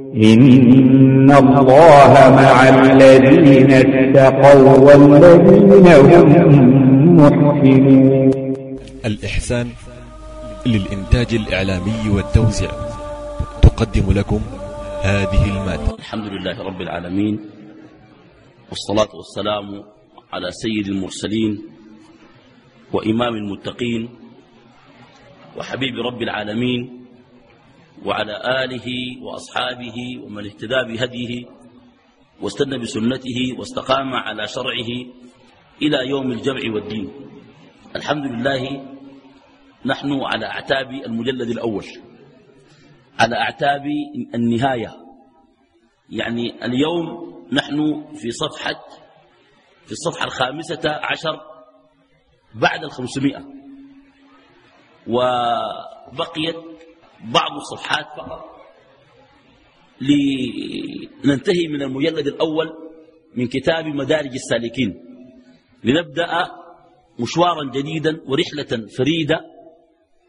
إن الله مع الذين اتقوا والذين هم محسنون الإحسان للإنتاج الإعلامي والتوزيع تقدم لكم هذه المادة. الحمد لله رب العالمين والصلاة والسلام على سيد المرسلين وإمام المتقين وحبيب رب العالمين وعلى آله وأصحابه ومن اهتدى بهديه واستنى بسنته واستقام على شرعه إلى يوم الجمع والدين. الحمد لله نحن على أعتاب المجلد الأول. على أعتاب النهاية. يعني اليوم نحن في صفحة في الصفحة الخامسة عشر بعد الخمسمائة. وبقيت بعض الصفحات فقط. لننتهي من المجلد الأول من كتاب مدارج السالكين. لنبدأ مشوارا جديدا ورحلة فريدة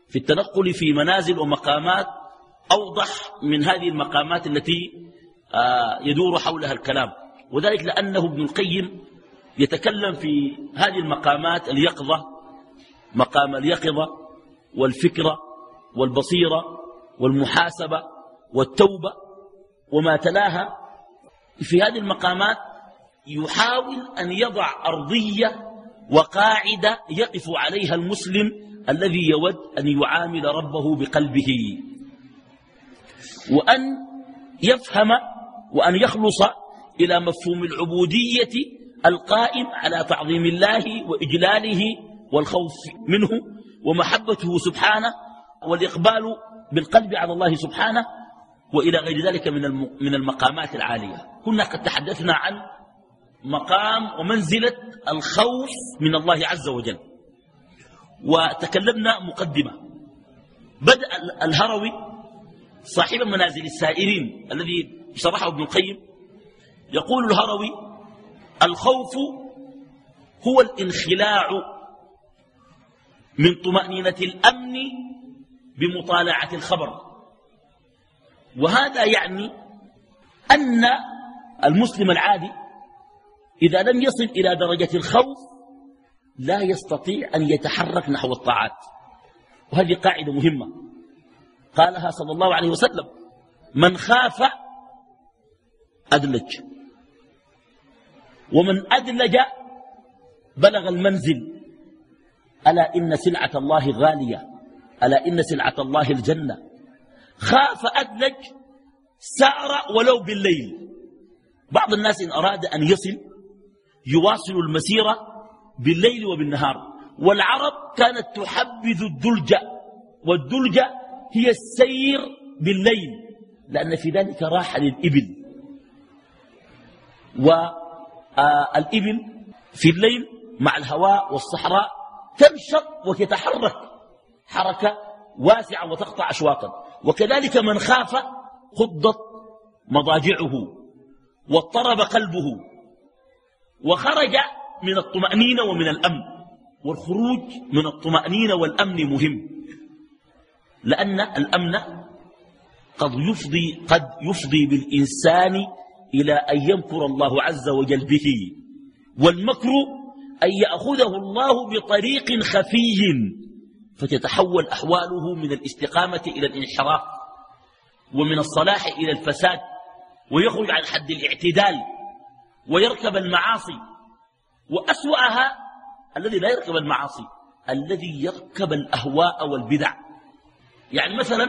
في التنقل في منازل ومقامات أوضح من هذه المقامات التي يدور حولها الكلام. وذلك لأنه ابن القيم يتكلم في هذه المقامات اليقظة مقام اليقظة والفكرة والبصيرة والمحاسبة والتوبة وما تلاها في هذه المقامات يحاول أن يضع أرضية وقاعدة يقف عليها المسلم الذي يود أن يعامل ربه بقلبه. وأن يفهم وأن يخلص إلى مفهوم العبودية القائم على تعظيم الله وإجلاله والخوف منه ومحبته سبحانه والإقبال بالقلب على الله سبحانه وإلى غير ذلك من من المقامات العالية. كنا قد تحدثنا عن مقام ومنزلة الخوف من الله عز وجل. وتكلمنا مقدمة. بدأ الهروي صاحب منازل السائرين الذي شرحه ابن القيم يقول الهروي الخوف هو الانخلاع من طمأنينة الأمن بمطالعة الخبر. وهذا يعني أن المسلم العادي إذا لم يصل إلى درجة الخوف لا يستطيع أن يتحرك نحو الطاعات. وهذه قاعدة مهمة. قالها صلى الله عليه وسلم من خاف أدلج. ومن أدلج بلغ المنزل ألا إن سلعة الله غالية. ألا إن سلعة الله الجنة؟ خاف أدلج سأر ولو بالليل. بعض الناس إن أراد أن يصل يواصل المسيرة بالليل وبالنهار. والعرب كانت تحبذ الدلجة والدلجة هي السير بالليل لأن في ذلك راحة للإبل. والإبل في الليل مع الهواء والصحراء تنشط وتتحرك. حركة واسعة وتقطع أشواطا وكذلك من خاف خضت مضاجعه واضطرب قلبه وخرج من الطمأنينة ومن الأمن. والخروج من الطمأنينة والأمن مهم لأن الأمن قد يفضي, قد يفضي بالإنسان إلى أن يمكر الله عز وجل به والمكر أن يأخذه الله بطريق خفي. فتتحول أحواله من الاستقامة إلى الانحراف ومن الصلاح إلى الفساد ويخرج عن حد الاعتدال ويركب المعاصي وأسوأها الذي لا يركب المعاصي الذي يركب الأهواء والبدع. يعني مثلا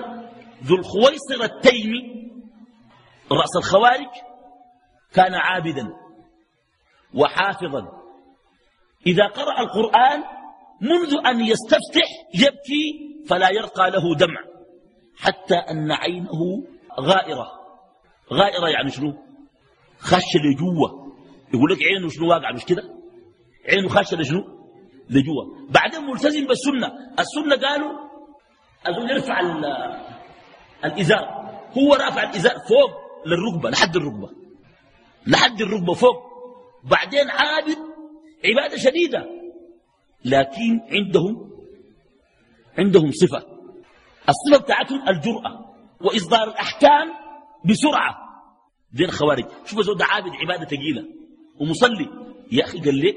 ذو الخويصر التيمي رأس الخوارج كان عابدا وحافظا. إذا قرأ القرآن منذ أن يستفتح يبكي فلا يرقى له دمع حتى أن عينه غائرة. غائرة يعني شنو؟ خش لجوة. يقول لك عينه شنو واقع؟ مش كده؟ عينه خش لشنو؟ لجوة. بعدين ملتزم بالسنة. السنة قالوا أظن يرفع الإزار. هو رافع الإزار فوق للركبة لحد الركبة. لحد الركبة فوق. بعدين عابد عبادة شديدة. لكن عندهم عندهم صفة. الصفة بتاعتهم الجرأة وإصدار الأحكام بسرعة. دين الخوارج شوف زود ده عابد عبادة ثقيلة ومصلي. يا أخي قال لك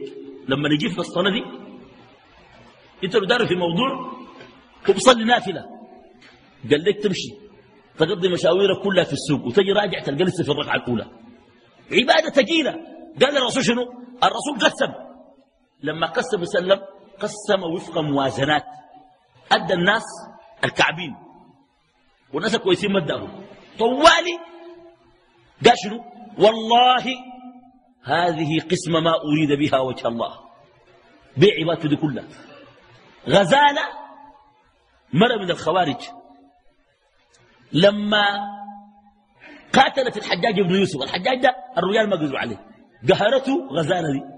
لما نجي في الصلاة دي أنت لو داري في موضوع وبصلي نافلة قال لك تمشي تقضي مشاويرك كلها في السوق وتجي راجع تلقى لسه في الركعة الأولى. عبادة ثقيلة قال الرسول شنو؟ الرسول قسم. لما قسم وسلم قسم وفق موازنات. أدى الناس الكعبين. والناس الكويسين ما اداهم طوالي. قال شنو؟ والله هذه قسمة ما أريد بها وجه الله. بيع عبادته دي كلها. غزالة مرة من الخوارج. لما قاتلت الحجاج بن يوسف. الحجاج ده الرجال ما قدروا عليه. قهرته غزالة دي.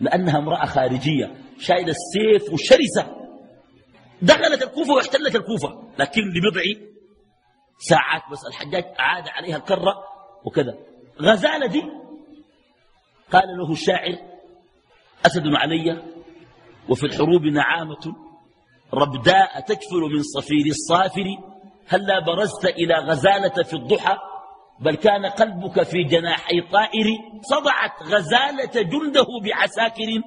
لأنها امرأة خارجية شايلة السيف وشرسة دخلت الكوفة واحتلت الكوفة. لكن لبضع ساعات بس الحجاج عاد عليها الكرة وكذا. غزالة دي؟ قال له الشاعر أسد علي وفي الحروب نعامة. ربداء تكفر من صفير الصافر. هلا برزت إلى غزالة في الضحى. بل كان قلبك في جناحي طائر صدعت غزالة جنده بعساكر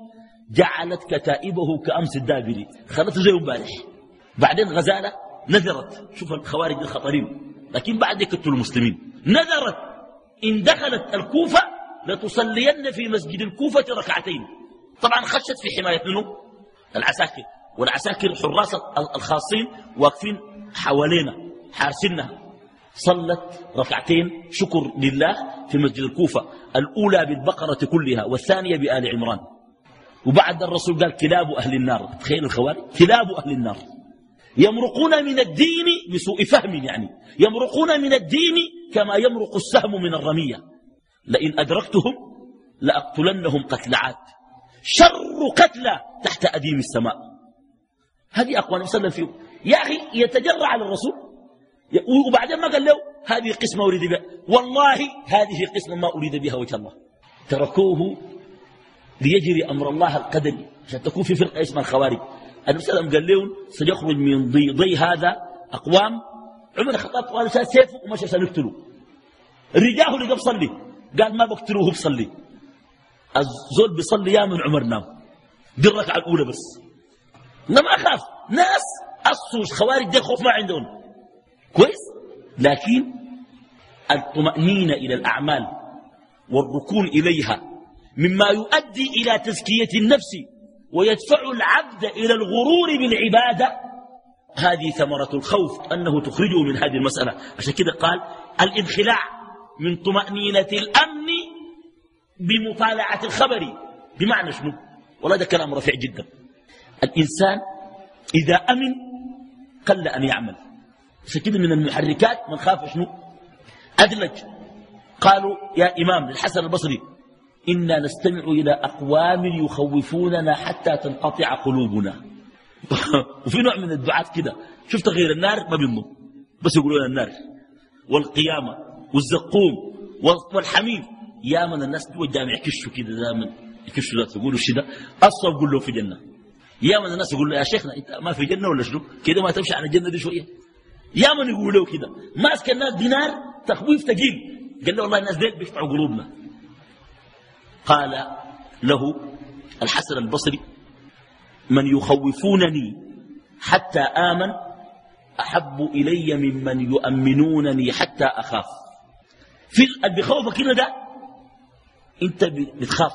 جعلت كتائبه كأمس الدابر. خلته زي أمبارح. بعدين غزالة نذرت. شوف الخوارج الخطرين. لكن بعد يقتلوا المسلمين. نذرت. إن دخلت الكوفة لتصلين في مسجد الكوفة ركعتين. طبعا خشت في حماية منه. العساكر. والعساكر حراس الخاصين واقفين حوالينا حارسينها صلت ركعتين شكر لله في مسجد الكوفة الأولى بالبقرة كلها والثانية بآل عمران. وبعد الرسول قال كلاب أهل النار. تخيل الخوارج؟ كلاب أهل النار. يمرقون من الدين بسوء فهم يعني. يمرقون من الدين كما يمرق السهم من الرمية. لئن أدركتهم لأقتلنهم قتل عاد. شر قتلى تحت أديم السماء. هذه أقوال وسلم. يا أخي يتجرع على الرسول وبعدين ما قال له هذه قسمة أريد بها. والله هذه قسمة ما أريد بها وجه الله. تركوه ليجري أمر الله القدري عشان تكون في فرقة اسمها الخوارج. النبي صلى الله عليه وسلم قال لهم سيخرج من ضي, ضي هذا أقوام. عمر الخطاب قال شال سيفه ومشى سنقتله الرجال اللي بصلي قال ما بقتلوه بصلي الزول بيصلي يا من عمر نام. دي الركعة الأولى بس. ما أخاف. ناس أصوا الخوارج دي خوف ما عندهم. كويس؟ لكن الطمأنينة إلى الأعمال والركون إليها مما يؤدي إلى تزكية النفس ويدفع العبد إلى الغرور بالعبادة. هذه ثمرة الخوف أنه تخرجه من هذه المسألة. عشان كده قال الانخلاع من طمأنينة الأمن بمطالعة الخبر. بمعنى شنو؟ والله ده كلام رفيع جدا. الإنسان إذا أمن قل أن يعمل. عشان كده من المحركات من خاف شنو؟ أدلج. قالوا يا إمام للحسن البصري إنا نستمع إلى أقوام يخوفوننا حتى تنقطع قلوبنا. وفي نوع من الدعاة كده. شفت غير النار؟ ما بينضم. بس يقولون النار. والقيامة والزقوم والحميم. يا من الناس جوا الجامع يكشوا كده دائما يكشوا ذات يقولوا الشيء ده؟ أصلا يقول له في جنة. يا من الناس يقول له يا شيخنا إنت ما في جنة ولا شنو؟ كده ما تمشي على الجنة دي شوية. يا من يقولوا كده؟ ماسك الناس دينار تخويف ثقيل قال له والله الناس ديك بيفتحوا قلوبنا. قال له الحسن البصري من يخوفونني حتى آمن أحب إلي ممن يؤمنونني حتى أخاف. في اللي بيخوفك هنا ده أنت بتخاف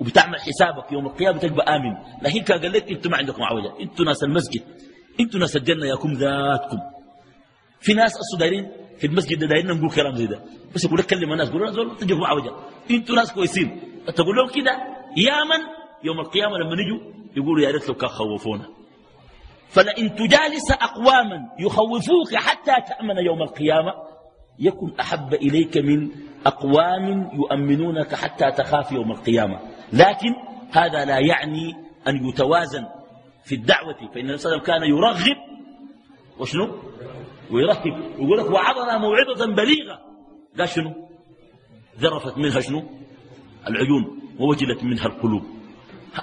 وبتعمل حسابك يوم القيامة تبقى آمن. لكن قال لك أنتوا ما عندكم عوجة أنتوا ناس المسجد أنتوا ناس الجنة ياكم ذاتكم. في ناس أصلا دايرين في المسجد دايرين نقول كلام زي ده. بس يقول لك كلم الناس يقولوا زول تجيكم عوجة. إنتوا ناس كويسين. تقول لهم كده يا من؟ يوم القيامة لما نجوا يقولوا يا ريت لو كان خوفونا. فلئن تجالس أقواما يخوفوك حتى تأمن يوم القيامة يكن أحب إليك من أقوام يؤمنونك حتى تخاف يوم القيامة. لكن هذا لا يعني أن يتوازن في الدعوة. فإن النبي صلى الله عليه وسلم كان يرغب. وشنو؟ ويرهب يقول لك وعظنا موعظة بليغة. لا شنو؟ ذرفت منها شنو؟ العيون ووجلت منها القلوب.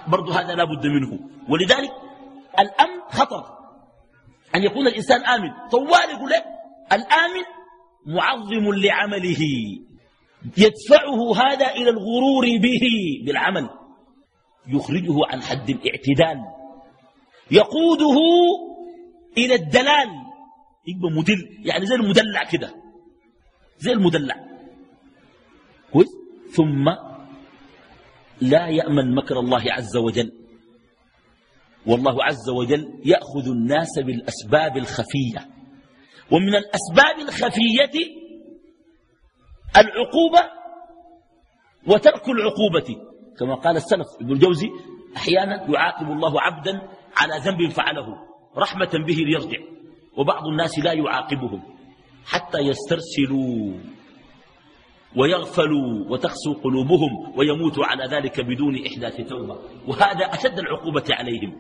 برضو هذا لا بد منه. ولذلك الأمن خطر. أن يكون الإنسان آمن. طوال يقول لك الآمن معظم لعمله. يدفعه هذا إلى الغرور به بالعمل. يخرجه عن حد الاعتدال. يقوده إلى الدلال. يبقى مدل يعني زي المدلع كده. زي المدلع. كويس؟ ثم لا يأمن مكر الله عز وجل. والله عز وجل يأخذ الناس بالأسباب الخفية. ومن الأسباب الخفية العقوبة وترك العقوبة. كما قال السلف ابن الجوزي أحيانا يعاقب الله عبدا على ذنب فعله رحمة به ليرجع. وبعض الناس لا يعاقبهم حتى يسترسلوا ويغفلوا وتخسو قلوبهم ويموتوا على ذلك بدون إحداث توبة. وهذا أشد العقوبة عليهم.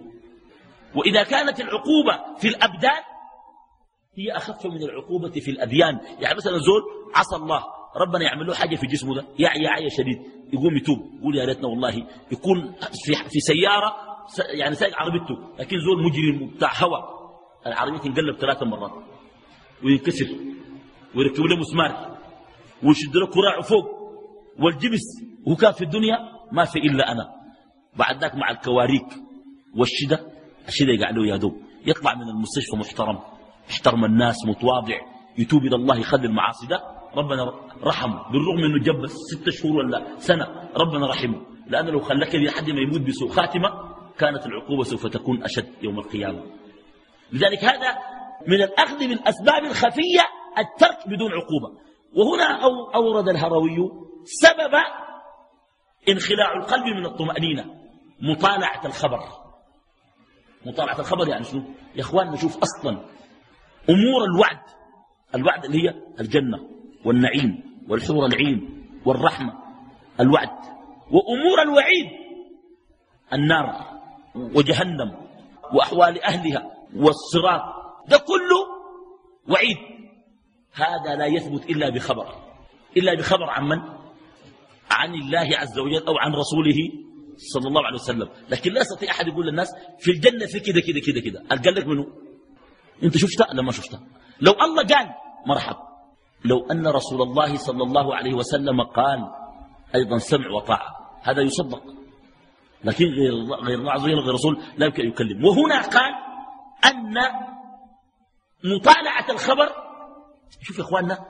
وإذا كانت العقوبة في الأبدان هي أخف من العقوبة في الأديان. يعني مثلا زول عصى الله ربنا يعمل له حاجة في جسمه ده يعي يعي شديد يقوم يتوب يقول يا ريتنا والله يكون في, سيارة يعني سايق عربيته لكن زول مجرم بتاع هوا. العربية تنقلب ثلاث مرات وينكسر ويركب له مسمار ويشد له كراع فوق والجبس وهو كان في الدنيا ما في إلا أنا. بعد ذاك مع الكواريك والشدة الشدة يقع له يا دوب يطلع من المستشفى محترم احترم الناس متواضع يتوب إلى الله يخلي المعاصي ده ربنا رحمه بالرغم إنه جبس ست شهور ولا سنة ربنا رحمه. لأنه لو خلاك لحد ما يموت بسوء خاتمة كانت العقوبة سوف تكون أشد يوم القيامة. لذلك هذا من الأخذ بالأسباب الخفية الترك بدون عقوبة. وهنا أو أورد الهروي سبب انخلاع القلب من الطمأنينة مطالعة الخبر. مطالعة الخبر يعني شنو؟ يا إخوان نشوف أصلا أمور الوعد الوعد اللي هي الجنة والنعيم والحور العين والرحمة الوعد. وأمور الوعيد النار وجهنم وأحوال أهلها. والصراط ده كله وعيد. هذا لا يثبت إلا بخبر. إلا بخبر عن من؟ عن الله عز وجل أو عن رسوله صلى الله عليه وسلم. لكن لا يستطيع أحد يقول للناس في الجنة في كده كده كده كده. قال لك منه أنت شفتها لا ما شفتها؟ لو الله قال مرحب لو أن رسول الله صلى الله عليه وسلم قال أيضا سمع وطاعة هذا يصدق. لكن غير غير الله عز وجل غير رسول لا يمكن أن يكلم. وهنا قال أن مطالعة الخبر شوف يا إخواننا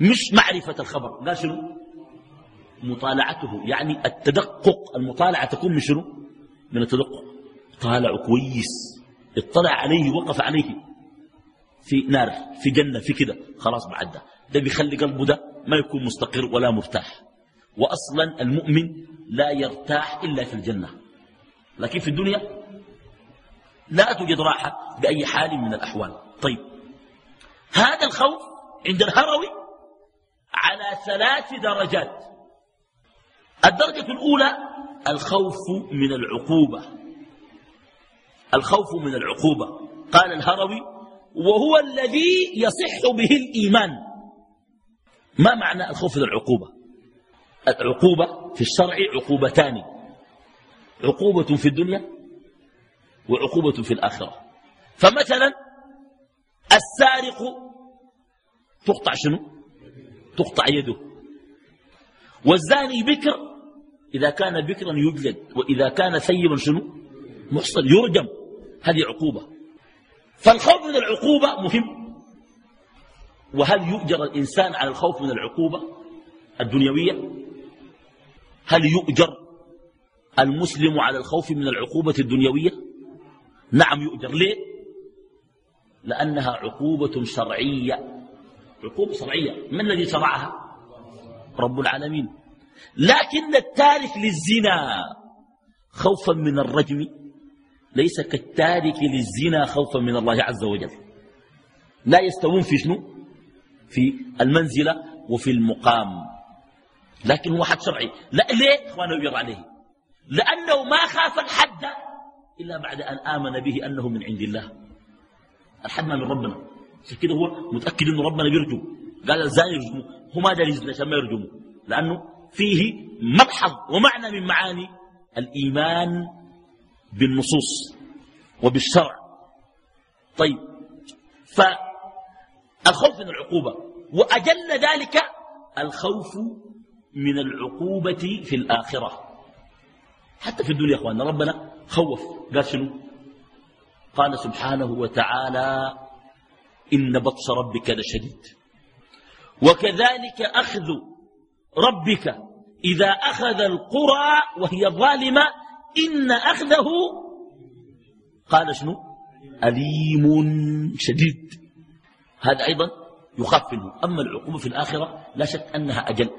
مش معرفة الخبر قال شنو؟ مطالعته يعني التدقق المطالعة تكون من شنو؟ من التدقق. طالع كويس اطلع عليه وقف عليه. في نار في جنة في كده خلاص بعد ده ده بيخلي قلبه ده ما يكون مستقر ولا مرتاح. وأصلا المؤمن لا يرتاح إلا في الجنة. لكن في الدنيا لا توجد راحة بأي حال من الأحوال. طيب. هذا الخوف عند الهروي على ثلاث درجات. الدرجة الأولى الخوف من العقوبة. الخوف من العقوبة. قال الهروي وهو الذي يصح به الإيمان. ما معنى الخوف من العقوبة؟ العقوبة في الشرع عقوبتان. عقوبة في الدنيا وعقوبة في الآخرة. فمثلا السارق تقطع شنو؟ تقطع يده. والزاني بكر إذا كان بكرا يجلد وإذا كان ثيبا شنو؟ محصن يرجم. هذه عقوبة. فالخوف من العقوبة مهم. وهل يؤجر الإنسان على الخوف من العقوبة الدنيوية؟ هل يؤجر المسلم على الخوف من العقوبة الدنيوية؟ نعم يؤجر. ليه؟ لأنها عقوبة شرعية. عقوبة شرعية. من الذي شرعها؟ رب العالمين. لكن التارك للزنا خوفا من الرجم ليس كالتارك للزنا خوفا من الله عز وجل. لا يستوون في شنو؟ في المنزلة وفي المقام. لكن هو حد شرعي. لا ليه؟ اخوانه يجر عليه لأنه ما خاف الحد. إلا بعد أن آمن به أنه من عند الله. الحد ما من ربنا. كده هو متأكد أنه ربنا بيرجم قال الزاني يرجمه. هو ما داري عشان ما يرجمه. لأنه فيه مبحض ومعنى من معاني الإيمان بالنصوص وبالشرع. طيب. فالخوف من العقوبة. وأجل ذلك الخوف من العقوبة في الآخرة. حتى في الدنيا أخواننا ربنا خوف. قال شنو؟ قال سبحانه وتعالى إن بطش ربك لشديد. وكذلك أخذ ربك إذا أخذ القرى وهي ظالمة إن أخذه قال شنو؟ أليم شديد. هذا أيضا يخاف منه. أما العقوبة في الآخرة لا شك أنها أجل.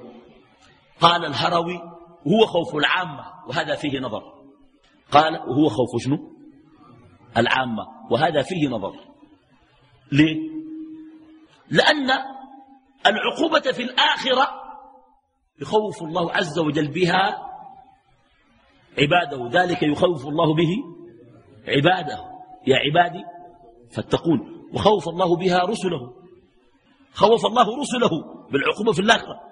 قال الهروي هو خوف العامة وهذا فيه نظر. قال وهو خوف شنو؟ العامة وهذا فيه نظر. ليه؟ لأن العقوبة في الآخرة يخوف الله عز وجل بها عباده. ذلك يخوف الله به عباده. يا عبادي فاتقون. وخوف الله بها رسله. خوف الله رسله بالعقوبة في الآخرة.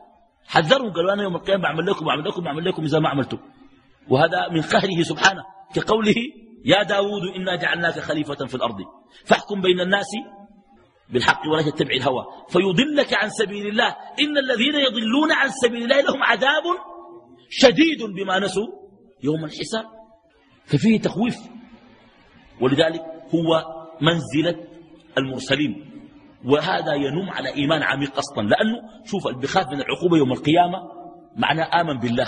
حذرهم قالوا أنا يوم القيامة بعمل لكم بعمل لكم بعمل لكم إذا ما عملتم. وهذا من قهره سبحانه كقوله يا داود إنا جعلناك خليفة في الأرض فاحكم بين الناس بالحق ولا تتبع الهوى فيضلك عن سبيل الله إن الذين يضلون عن سبيل الله لهم عذاب شديد بما نسوا يوم الحساب. ففيه تخويف ولذلك هو منزلة المرسلين. وهذا ينم على إيمان عميق أصلا. لأنه شوف اللي من العقوبة يوم القيامة معناه آمن بالله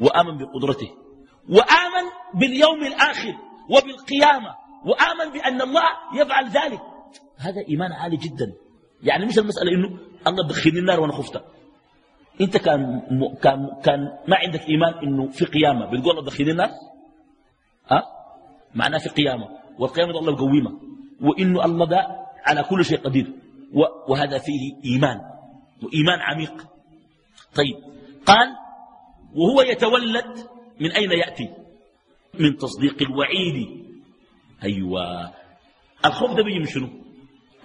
وآمن بقدرته وآمن باليوم الآخر وبالقيامة وآمن بأن الله يفعل ذلك. هذا إيمان عالي جدا. يعني مش المسألة إنه الله دخلني النار وأنا خفت أنت كان, كان, كان ما عندك إيمان إنه في قيامة بتقول الله دخلني النار؟ ها؟ معناه في قيامة. والقيامة الله يقومها وإنه الله ده على كل شيء قدير. وهذا فيه إيمان وإيمان عميق. طيب قال وهو يتولد من أين يأتي؟ من تصديق الوعيد. أيوة. الخوف ده بيجي من شنو؟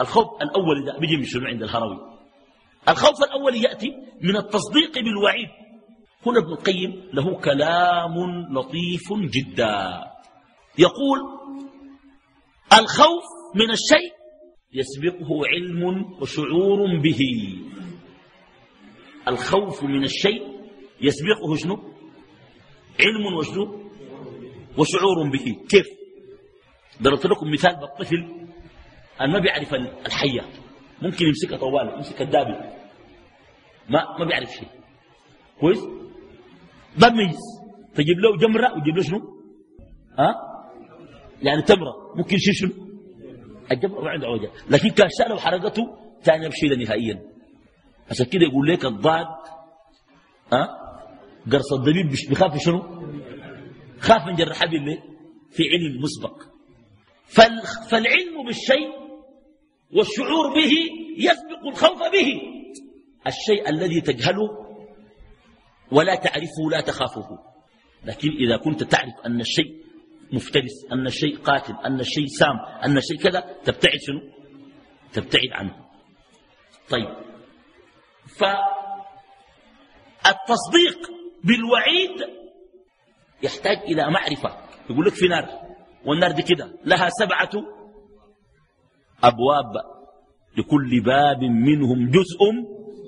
الخوف الأول ده بيجي من شنو عند الهروي؟ الخوف الأول يأتي من التصديق بالوعيد. هنا ابن القيم له كلام لطيف جدا. يقول الخوف من الشيء يسبقه علم وشعور به. الخوف من الشيء يسبقه شنو؟ علم وشنو؟ وشعور به. كيف؟ ضربت لكم مثال بالطفل. أن ما بيعرف الحية. ممكن يمسكها طوال يمسك الدابي ما ما بيعرف شيء. كويس؟ بميز. تجيب له جمرة وتجيب له شنو؟ ها؟ يعني تمرة. ممكن شنو؟ الجمرة ما عنده عوجة لكن كان شأنه وحرقته ثاني يمشي نهائيا. عشان كده يقول لك الضاد ها؟ أه؟ قرص الدبيب بيخاف شنو؟ خاف من جرح ليه في علم مسبق. فالعلم بالشيء والشعور به يسبق الخوف به. الشيء الذي تجهله ولا تعرفه لا تخافه. لكن إذا كنت تعرف أن الشيء مفترس أن الشيء قاتل أن الشيء سام أن الشيء كذا تبتعد شنو؟ تبتعد عنه. طيب. فالتصديق بالوعيد يحتاج إلى معرفة. يقول لك في نار والنار دي كده لها سبعة أبواب. لكل باب منهم جزء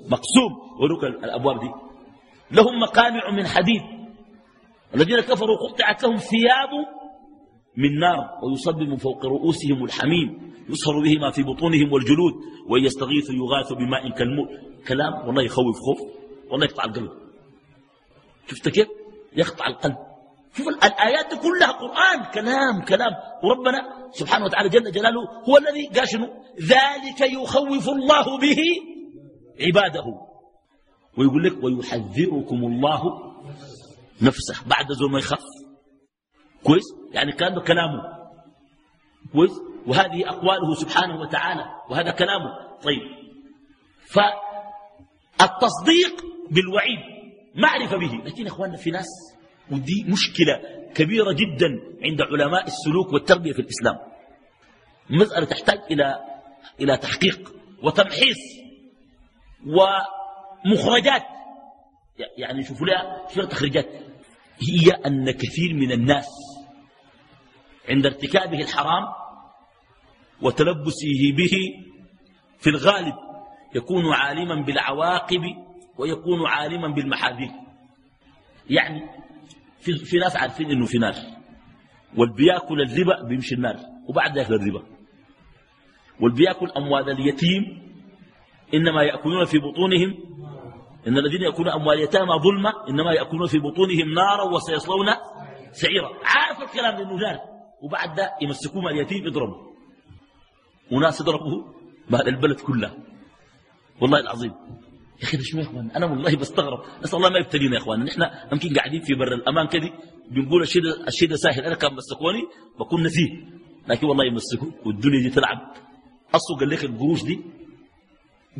مقسوم. ولك الأبواب دي. لهم مقامع من حديد. الذين كفروا قطعت لهم ثياب من نار ويصب من فوق رؤوسهم الحميم يصهر به ما في بطونهم والجلود وإن يستغيثوا يغاثوا بماء كالموت. كلام والله يخوف خوف والله يقطع القلب. شفت كيف؟ يقطع القلب. شوف الآيات كلها قرآن كلام كلام. وربنا سبحانه وتعالى جل جلاله هو الذي قال شنو؟ ذلك يخوف الله به عباده. ويقول لك ويحذركم الله نفسه بعد زول ما يخاف. كويس؟ يعني كان كلامه. كويس؟ وهذه أقواله سبحانه وتعالى وهذا كلامه. طيب. فالتصديق بالوعيد معرفة به. لكن إخواننا في ناس ودي مشكلة كبيرة جدا عند علماء السلوك والتربية في الإسلام. مسألة تحتاج إلى إلى تحقيق وتمحيص ومخرجات. يعني شوفوا لها شو تخرجات هي أن كثير من الناس عند ارتكابه الحرام وتلبسه به في الغالب يكون عالما بالعواقب ويكون عالما بالمحاذير. يعني في, في ناس عارفين إنه في نار. والبياكل الربا بيمشي النار وبعد ذلك الربا. والبياكل أموال اليتيم إنما يأكلون في بطونهم إن الذين يأكلون أموال اليتامى ظلما إنما يأكلون في بطونهم نارا وسيصلون سعيرا. عارف الكلام إنه نار؟ وبعد ده يمسكوه مال اليتيم يضربوا وناس يضربوا مال البلد كلها. والله العظيم. يا أخي ده يا إخوان؟ أنا والله بستغرب. نسال الله ما يبتلينا يا إخوان. نحن يمكن قاعدين في بر الأمان كده بنقول الشيء ده الشيء ده سهل أنا كان مسكوني بكون نزيه لكن والله يمسكوا والدنيا دي تلعب. أصله قال لك القروش دي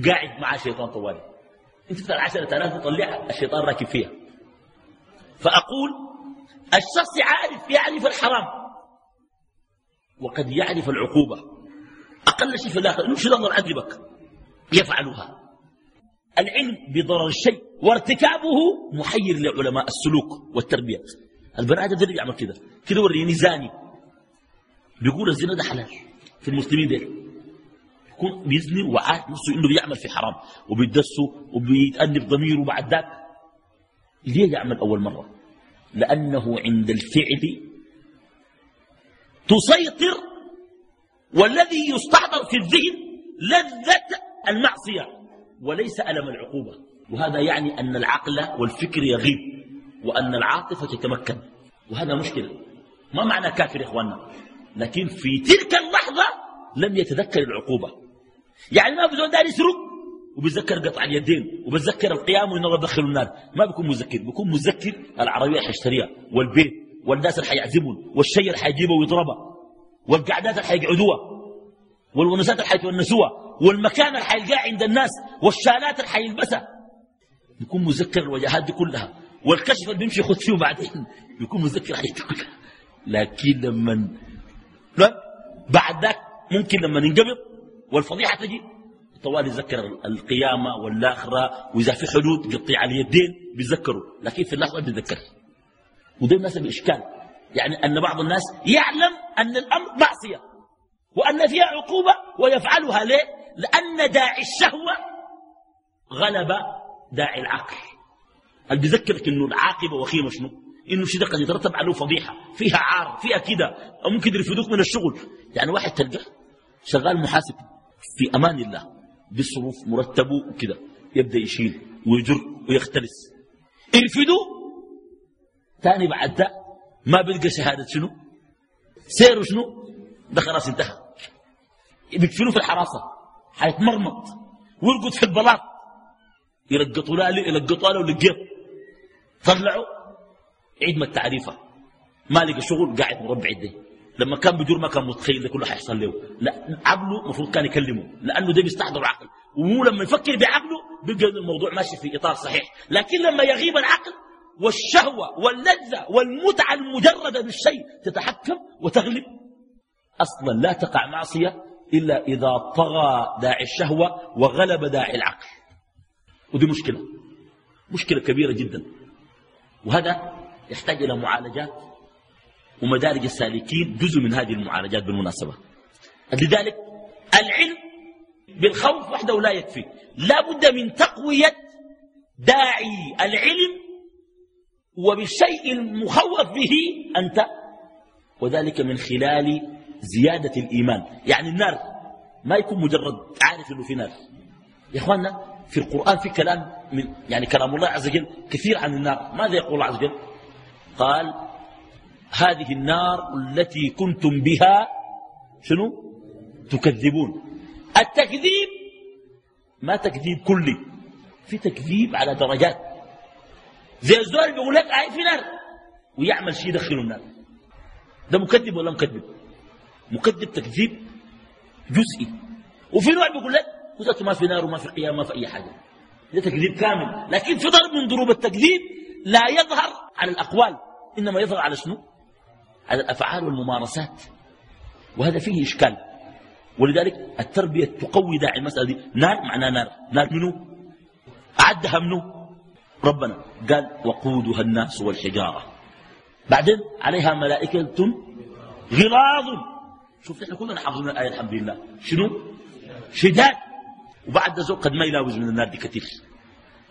قاعد مع شيطان طوالي. أنت بتاع 10000 تطلعها الشيطان راكب فيها. فأقول الشخص عارف يعرف الحرام. وقد يعرف العقوبة. أقل شيء في الآخر إنه شيطان عذبك يفعلها. العلم بضرر الشيء وارتكابه محير لعلماء السلوك والتربية. البني آدم ده بيعمل كده. كده وريني زاني. بيقول الزنا ده حلال في المسلمين ده يكون بيزني وعارف نفسه إنه بيعمل في حرام وبيدسه وبيتأنب ضميره بعد ذاك. ليه يعمل أول مرة؟ لأنه عند الفعل تسيطر والذي يستحضر في الذهن لذة المعصية وليس ألم العقوبة. وهذا يعني أن العقل والفكر يغيب وأن العاطفة تتمكن. وهذا مشكلة. ما معنى كافر يا إخواننا؟ لكن في تلك اللحظة لم يتذكر العقوبة. يعني ما بزول دار يسرق وبيتذكر قطع اليدين وبتذكر القيام وإن الله دخل النار. ما بيكون مذكر. بيكون مذكر العربية حيشتريها والبيت. والناس اللي حيعزمون والشيء اللي حيجيبه ويضربه والقعدات اللي حيقعدوها والونسات اللي حيتونسوها والمكان اللي حيلقاه عند الناس والشالات اللي حيلبسها بيكون مذكر الوجهات دي كلها والكشف اللي بيمشي يخذ فيه بعدين بيكون مذكر حياته كلها. لكن لما بعد ذاك ممكن لما ننقبض والفضيحة تجي طوال يتذكر القيامة والآخرة وإذا في حدود قطيع اليدين بيتذكروا لكن في اللحظة بيتذكر وده الناس الإشكال. يعني أن بعض الناس يعلم أن الأمر معصية وأن فيها عقوبة ويفعلها ليه؟ لأن داعي الشهوة غلب داعي العقل. اللي بيذكرك إنه العاقبة وخيمة شنو؟ إنه شيء قد يترتب عليه فضيحة فيها عار فيها كده ممكن يرفدوك من الشغل. يعني واحد تلقاه شغال محاسب في أمان الله بيصرف مرتبه وكده يبدأ يشيل ويجر ويختلس. يرفدوه ثاني بعد ده ما بيلقى شهادة شنو؟ سيره شنو؟ ده خلاص انتهى. بيكفلوه في الحراسة. حيتمرمط. ويرقد في البلاط يلقطوا له يلقطوا له لقيط طلعوا. عيد ما التعريفة. ما لقى شغل. قاعد مربع يديه. لما كان بيدور ما كان متخيل ده كله حيحصل له. لا عقله المفروض كان يكلمه. لأنه ده بيستحضر عقل. وهو لما يفكر بعقله بيلقى الموضوع ماشي في إطار صحيح. لكن لما يغيب العقل والشهوة واللذة والمتعة المجردة بالشيء تتحكم وتغلب. أصلا لا تقع معصية إلا إذا طغى داعي الشهوة وغلب داعي العقل. ودي مشكلة مشكلة كبيرة جدا. وهذا يحتاج إلى معالجات ومدارج السالكين جزء من هذه المعالجات بالمناسبة. لذلك العلم بالخوف وحده لا يكفي. لا بد من تقوية داعي العلم وبالشيء المخوف به أنت. وذلك من خلال زيادة الإيمان. يعني النار ما يكون مجرد عارف أنه في نار. يا إخواننا في القرآن في كلام من يعني كلام الله عز وجل كثير عن النار. ماذا يقول الله عز وجل؟ قال هذه النار التي كنتم بها شنو؟ تكذبون. التكذيب ما تكذيب كلي في تكذيب على درجات. زي الزول بيقول لك آي في نار. ويعمل شيء يدخله النار. ده مكذب ولا مكذب؟ مكذب تكذيب جزئي. وفي نوع بيقول لك ما في نار وما في قيام ما في أي حاجة. ده تكذيب كامل. لكن في ضرب من ضروب التكذيب لا يظهر على الأقوال إنما يظهر على شنو؟ على الأفعال والممارسات. وهذا فيه إشكال. ولذلك التربية تقوي داعي المسألة دي. نار معناه نار. نار منه أعدها منه ربنا قال وقودها الناس والحجارة. بعدين عليها ملائكة غلاظ. شوف إحنا كلنا حافظين الآية الحمد لله. شنو؟ شداد. وبعد ذلك قد ما يلاوز من النار دي كثير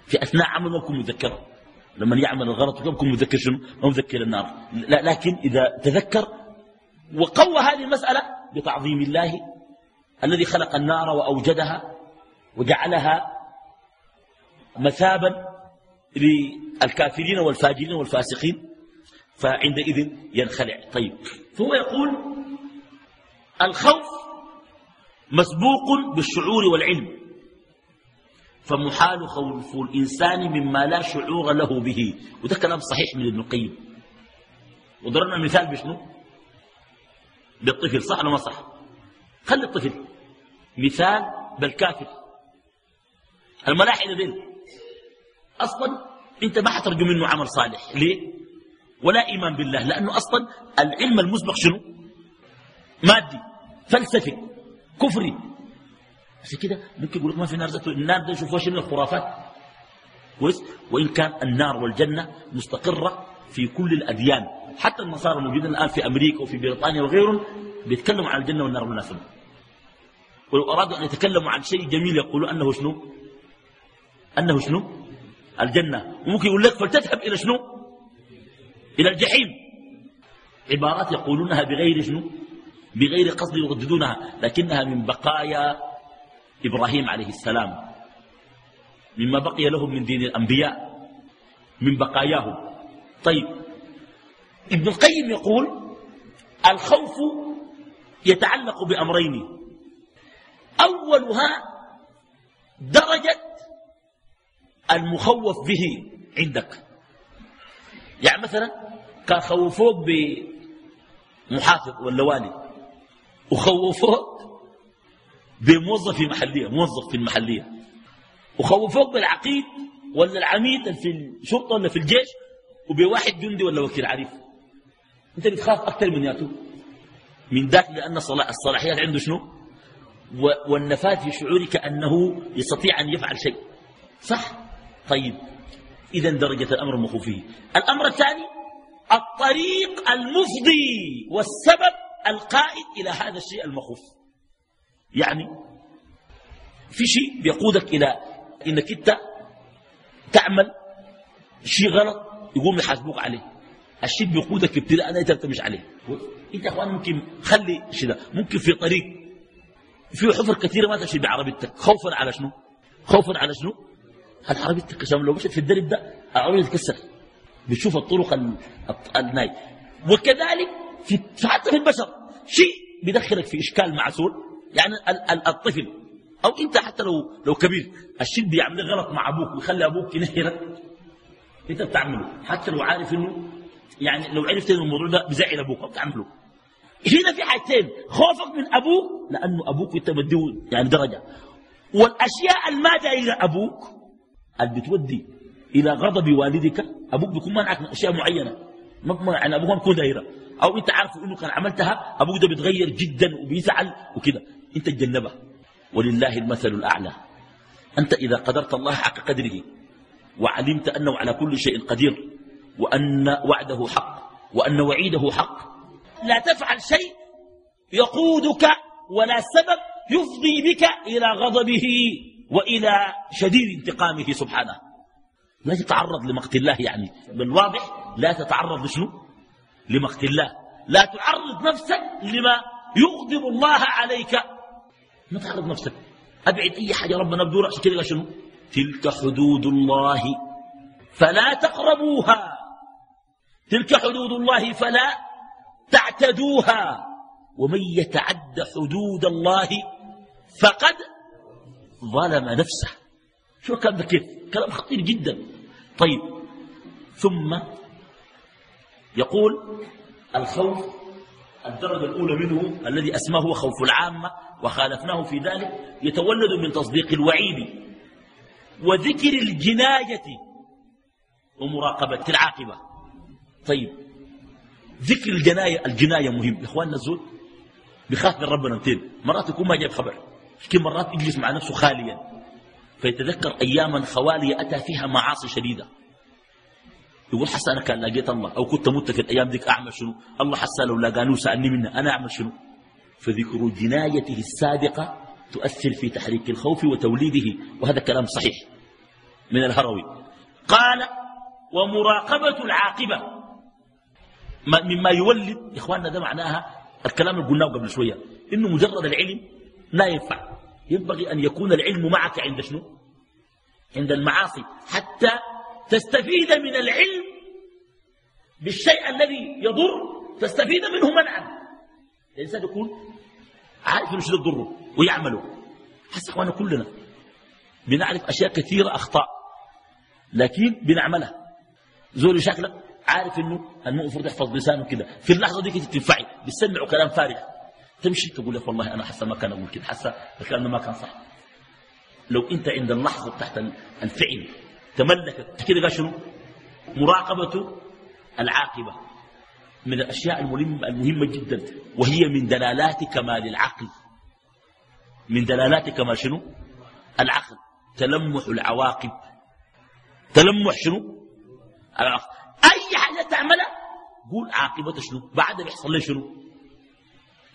في أثناء عمل ما يكون مذكر. لما يعمل الغلط يكون مذكر شنو؟ ما مذكر النار. لا لكن إذا تذكر وقوى هذه المسألة بتعظيم الله الذي خلق النار وأوجدها وجعلها مثابا للكافرين والفاجرين والفاسقين فعندئذ ينخلع. طيب. فهو يقول الخوف مسبوق بالشعور والعلم فمحال خوف الإنسان مما لا شعور له به. وده كلام صحيح من ابن القيم. وضربنا مثال بشنو؟ بالطفل صح ولا ما صح؟ خلي الطفل. مثال بالكافر. الملاحدة دين أصلا أنت ما حترجو منه عمل صالح. ليه؟ ولا إيمان بالله. لأنه أصلا العلم المسبق شنو؟ مادي فلسفي كفري. عشان كده ممكن يقول لك ما في نار ذاته. النار ده شوفوا شنو؟ الخرافات. كويس؟ وإن كان النار والجنة مستقرة في كل الأديان. حتى النصارى الموجودين الآن في أمريكا وفي بريطانيا وغيرهم بيتكلموا عن الجنة والنار بالمناسبة. ولو أرادوا أن يتكلموا عن شيء جميل يقولوا أنه شنو؟ أنه شنو؟ الجنة. وممكن يقول لك فلتذهب إلى شنو؟ إلى الجحيم. عبارات يقولونها بغير شنو؟ بغير قصد يرددونها لكنها من بقايا إبراهيم عليه السلام. مما بقي لهم من دين الأنبياء من بقاياهم طيب ابن القيم يقول الخوف يتعلق بأمرين. أولها درجة المخوف به عندك. يعني مثلا كان خوفوك بمحافظ ولا والي وخوفوك بموظف في محلية موظف في المحلية وخوفوك بالعقيد ولا العميد في الشرطة ولا في الجيش وبواحد جندي ولا وكيل عريف. أنت بتخاف أكثر من ياتو. من ذاك لأن الصلاحيات عنده شنو؟ والنفاذ في شعورك أنه يستطيع أن يفعل شيء. صح؟ طيب اذا درجة الأمر المخوف فيه الأمر الثاني الطريق المفضي والسبب القائد إلى هذا الشيء المخوف. يعني في شيء بيقودك إلى إنك أنت تعمل شيء غلط يقوم يحاسبوك عليه. الشيء بيقودك ابتداء انت تمشي عليه. أنت يا إخوان ممكن خلي شيء ممكن في طريق في حفر كثيرة ما تمشي بعربيتك. خوفا على شنو؟ خوفا على شنو؟ هل عربيتك عشان لو مشيت في الدرب ده العربيه تتكسر بتشوف الطرق الناي وكذلك في حتى في البشر. شيء بيدخلك في إشكال معسول يعني الطفل. أو أنت حتى لو لو كبير. الشيء بيعمل غلط مع أبوك ويخلي أبوك ينهرك أنت بتعمله. حتى لو عارف انه يعني لو عرفت إنه الموضوع ده بزعل أبوك بتعمله هنا في حاجتين. خوفك من أبوك لأنه أبوك أنت بديه يعني درجة. والأشياء المادة إلى أبوك اللي بتودي إلى غضب والدك؟ أبوك بيكون منعك من أشياء معينة. ما يعني أبوك ما بيكون دايرة. أو أنت عارف إنه كان عملتها أبوك ده بيتغير جدا وبيزعل وكده. أنت تجنبها ولله المثل الأعلى. أنت إذا قدرت الله حق قدره وعلمت أنه على كل شيء قدير وأن وعده حق وأن وعيده حق لا تفعل شيء يقودك ولا سبب يفضي بك إلى غضبه. وإلى شديد انتقامه سبحانه. لا تتعرض لمقت الله يعني بالواضح لا تتعرض لشنو؟ لمقت الله. لا تعرض نفسك لما يغضب الله عليك. ما تعرض نفسك. أبعد أي حاجة ربنا بدور عشان كده شنو؟ تلك حدود الله فلا تقربوها. تلك حدود الله فلا تعتدوها. ومن يتعد حدود الله فقد ظلم نفسه. شو كان ده؟ كيف؟ كلام خطير جدا. طيب ثم يقول الخوف الدرجة الأولى منه الذي أسماه خوف العامة وخالفناه في ذلك يتولد من تصديق الوعيد وذكر الجناية ومراقبة العاقبة. طيب ذكر الجناية الجناية مهم. إخواننا الزول بخاف من ربنا متين مرات يكون ما جايب خبر. كم مرات يجلس مع نفسه خاليا فيتذكر أياما خوالية أتى فيها معاصي شديدة. يقول حسا أنا كان لقيت الله أو كنت مت في الأيام ديك أعمل شنو؟ الله حسا لو لاقانوه سألني منه أنا أعمل شنو؟ فذكر جنايته السابقة تؤثر في تحريك الخوف وتوليده وهذا كلام صحيح من الهروي. قال ومراقبة العاقبة. مما يولد إخواننا ده معناها الكلام اللي قلناه قبل شوية إنه مجرد العلم لا ينفع. ينبغي أن يكون العلم معك عند شنو؟ عند المعاصي. حتى تستفيد من العلم بالشيء الذي يضر تستفيد منه منعا. الإنسان يكون عارف انه شنو يضره ويعمله. حس اخوانا كلنا. بنعرف أشياء كثيرة أخطاء. لكن بنعملها. زول شكلك عارف إنه المفروض يحفظ لسانه كده. في اللحظة دي كده تنفعي. بتسمعوا كلام فارغ. تمشي تقول لك والله أنا حاسة ما كان أقول كده حاسة الكلام ما كان صح. لو أنت عند اللحظة تحت الفعل تملكت كده قال شنو؟ مراقبة العاقبة من الأشياء المهمة جدا وهي من دلالات كمال العقل من دلالات كمال شنو؟ العقل. تلمح العواقب. تلمح شنو؟ العقل أي حاجة تعملها قول عاقبته شنو؟ بعد بيحصل له شنو؟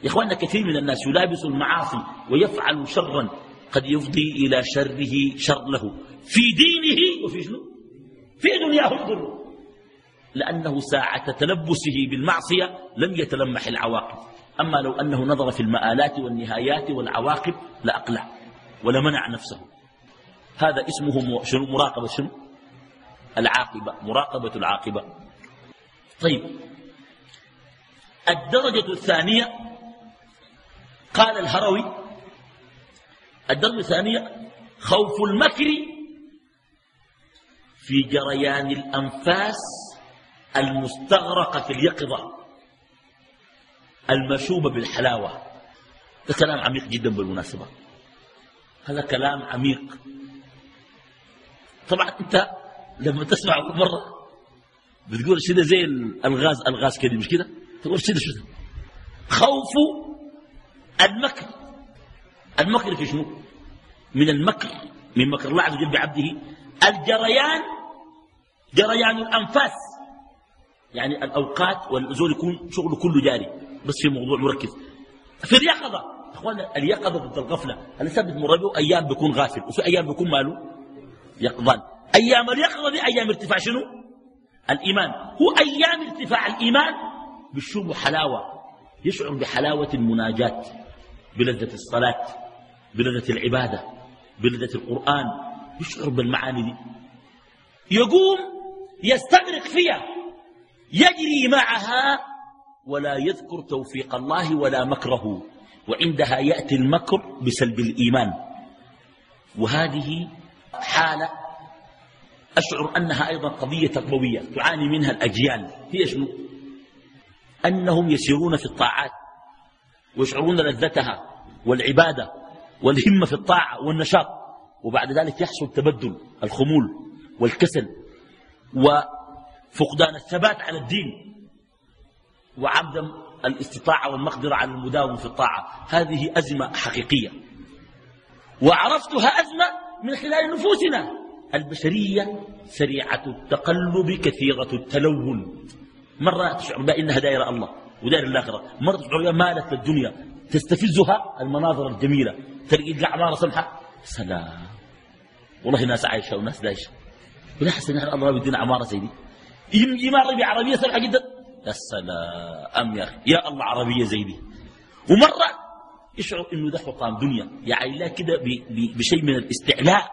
يا إخواننا كثير من الناس يلابس المعاصي ويفعل شرا قد يفضي إلى شره شر له. في دينه وفي شنو؟ في دنياه الضر لأنه ساعة تلبسه بالمعصية لم يتلمح العواقب. أما لو أنه نظر في المآلات والنهايات والعواقب لأقلع ولمنع نفسه. هذا اسمه شنو؟ مراقبة شنو؟ العاقبة مراقبة العاقبة. طيب الدرجة الثانية قال الهروي الدرجة الثانية خوف المكر في جريان الأنفاس المستغرقة في اليقظة المشوبة بالحلاوة. هذا كلام عميق جدا بالمناسبة. هذا كلام عميق. طبعا أنت لما تسمع مرة بتقول شده زي الغاز ألغاز كده مش كده؟ تقول شده شده خوف المكر. المكر في شنو؟ من المكر من مكر الله عز وجل بعبده. الجريان جريان الأنفاس. يعني الأوقات والزول يكون شغله كله جاري. بس في موضوع مركز. في اليقظة. أخوانا اليقظة ضد الغفلة. الإنسان بتمر به أيام بيكون غافل. وفي أيام بيكون ماله؟ يقظان. أيام اليقظة دي أيام ارتفاع شنو؟ الإيمان. هو أيام ارتفاع الإيمان بالشرب حلاوة. يشعر بحلاوة المناجاة. بلذة الصلاة بلذة العبادة بلذة القرآن. يشعر بالمعاني دي؟ يقوم يستغرق فيها يجري معها ولا يذكر توفيق الله ولا مكره وعندها يأتي المكر بسلب الإيمان. وهذه حالة أشعر أنها أيضا قضية تربوية تعاني منها الأجيال. هي شنو؟ أنهم يسيرون في الطاعات. ويشعرون لذتها والعبادة والهمة في الطاعة والنشاط. وبعد ذلك يحصل تبدل الخمول والكسل وفقدان الثبات على الدين وعدم الاستطاعة والمقدرة على المداوم في الطاعة. هذه أزمة حقيقية. وعرفتها أزمة من خلال نفوسنا. البشرية سريعة التقلب كثيرة التلون. مرة تشعر بأنها دائرة الله. ودائرة الآخرة. مرة بها مالت للدنيا تستفزها المناظر الجميلة. تلقى عمارة سمحة سلام. والله ناس عايشة وناس دايشة. ولا حسن نحن الله يدينا عمارة زي دي. يمجي مارة بعربية سمحة جدا. يا سلام يا أخي. يا الله عربية زي دي. ومرة يشعر إنه ده حطام دنيا. يعني لا كده بشيء من الاستعلاء.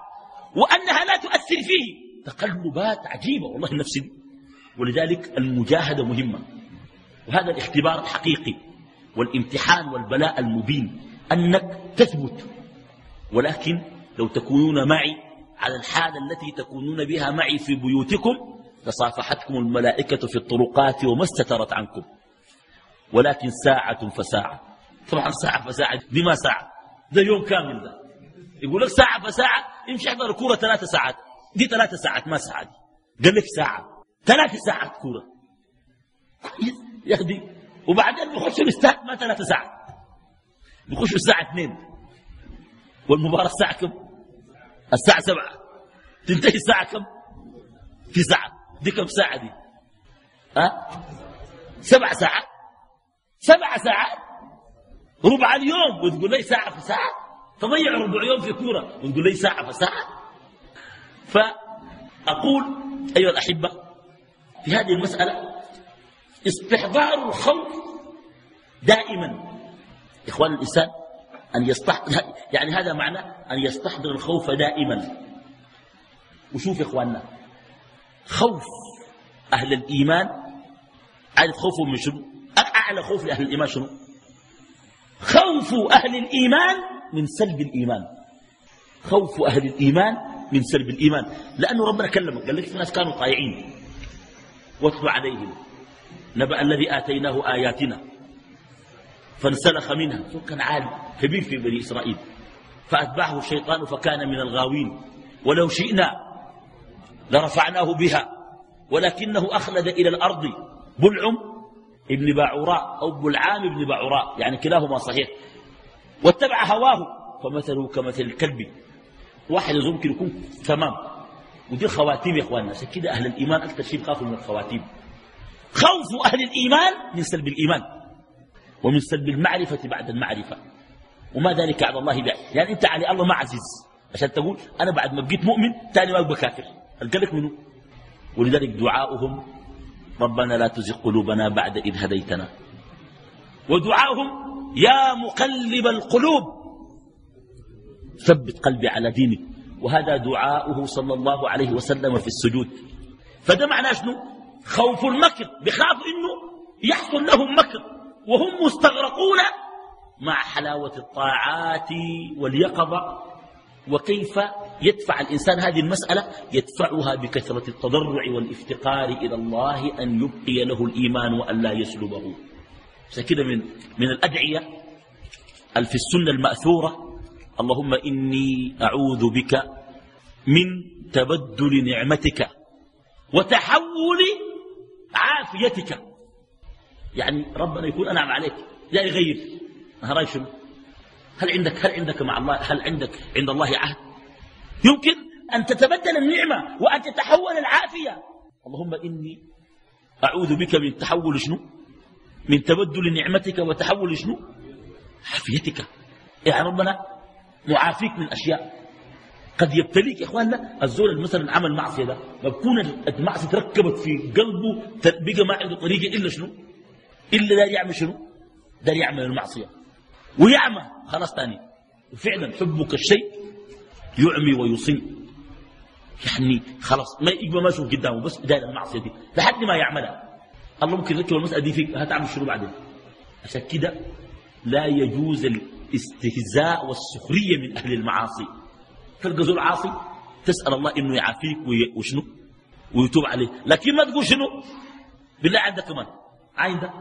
وأنها لا تؤثر فيه. تقلبات عجيبة. والله النفس دي ولذلك المجاهدة مهمة. وهذا الاختبار الحقيقي والامتحان والبلاء المبين أنك تثبت. ولكن لو تكونون معي على الحالة التي تكونون بها معي في بيوتكم لصافحتكم الملائكة في الطرقات وما استترت عنكم. ولكن ساعة فساعة. طبعا ساعة فساعة دي ما ساعة ده يوم كامل ده. يقول لك ساعة فساعة امشي احضر كورة ثلاثة ساعات. دي ثلاثة ساعات ما ساعة دي. قال لك ساعة. ثلاثة ساعات كورة. كويس؟ أخي وبعدين بيخشوا الاستاد ما ثلاثة ساعات بيخشوا الساعة اثنين. والمباراة الساعة كم؟ الساعة سبعة. تنتهي الساعة كم؟ في ساعة. دي كم ساعة دي؟ ها؟ سبع ساعات. سبع ساعات. ربع اليوم. وتقول لي ساعة في ساعة؟ تضيع ربع يوم في كورة. ونقول لي ساعة فساعة فأقول أيها الأحبة في هذه المسألة استحضار الخوف دائما. إخوان الإنسان أن يستحضر يعني هذا معنى أن يستحضر الخوف دائما. وشوف يا إخواننا خوف أهل الإيمان عارف خوفهم من شنو؟ أعلى خوف لأهل الإيمان شنو؟ خوف أهل الإيمان من سلب الإيمان. خوف أهل الإيمان من سلب الإيمان. لأنه ربنا كلمك قال لك في ناس كانوا طائعين واتلو عليهم. نبأ الذي آتيناه آياتنا فانسلخ منها. كان عالم كبير في بني إسرائيل. فأتبعه الشيطان فكان من الغاوين. ولو شئنا لرفعناه بها. ولكنه أخلد إلى الأرض بلعم ابن باعوراء أو بلعام ابن باعوراء. يعني كلاهما صحيح. واتبع هواه فمثله كمثل الكلب. واحد يمكن يكون تمام. ودي الخواتيم يا إخواننا. عشان كده أهل الإيمان أكثر شيء بخافوا من الخواتيم. خوف أهل الإيمان من سلب الإيمان ومن سلب المعرفة بعد المعرفة. وما ذلك على الله بعد. يعني أنت علي الله ما عزيز. عشان تقول أنا بعد ما بقيت مؤمن ثاني ما أبقى كافر. لك منه ولذلك دعاؤهم ربنا لا تزغ قلوبنا بعد إذ هديتنا. ودعاؤهم يا مقلب القلوب. ثبت قلبي على دينك. وهذا دعاؤه صلى الله عليه وسلم في السجود. فده معناه شنو؟ خوف المكر بخافوا إنه يحصل لهم مكر. وهم مستغرقون مع حلاوة الطاعات واليقظة. وكيف يدفع الإنسان هذه المسألة؟ يدفعها بكثرة التضرع والإفتقار إلى الله أن يبقي له الإيمان وأن لا يسلبه. كده من, من الأدعية في السنة المأثورة اللهم إني أعوذ بك من تبدل نعمتك وتحول عافيتك. يعني ربنا يكون أنعم عليك. لا يغير. هراي شنو؟ هل عندك هل عندك مع الله هل عندك عند الله عهد؟ يمكن أن تتبدل النعمة وأن تتحول العافية. اللهم إني أعوذ بك من تحول شنو؟ من تبدل نعمتك وتحول شنو؟ عافيتك. يعني ربنا معافيك من أشياء. قد يبتليك يا إخواننا الزول مثلا عمل معصيه ده. بكون المعصية تركبت في قلبه بقى ما عنده طريقة إلا شنو؟ إلا دار يعمل شنو؟ دار يعمل المعصية. ويعمى خلاص تاني. وفعلا حبك الشيء يعمي ويصم يعني خلاص ما يبقى ما يشوف قدامه بس داير المعصية دي. لحد ما يعملها. الله ممكن يذكر المسألة دي فيك هتعمل شنو بعدين؟ عشان كده لا يجوز الاستهزاء والسخرية من أهل المعاصي. تلقى زول عاصي تسأل الله إنه يعافيك وشنو؟ ويتوب عليه لكن ما تقول شنو؟ بالله عندك كمان عندك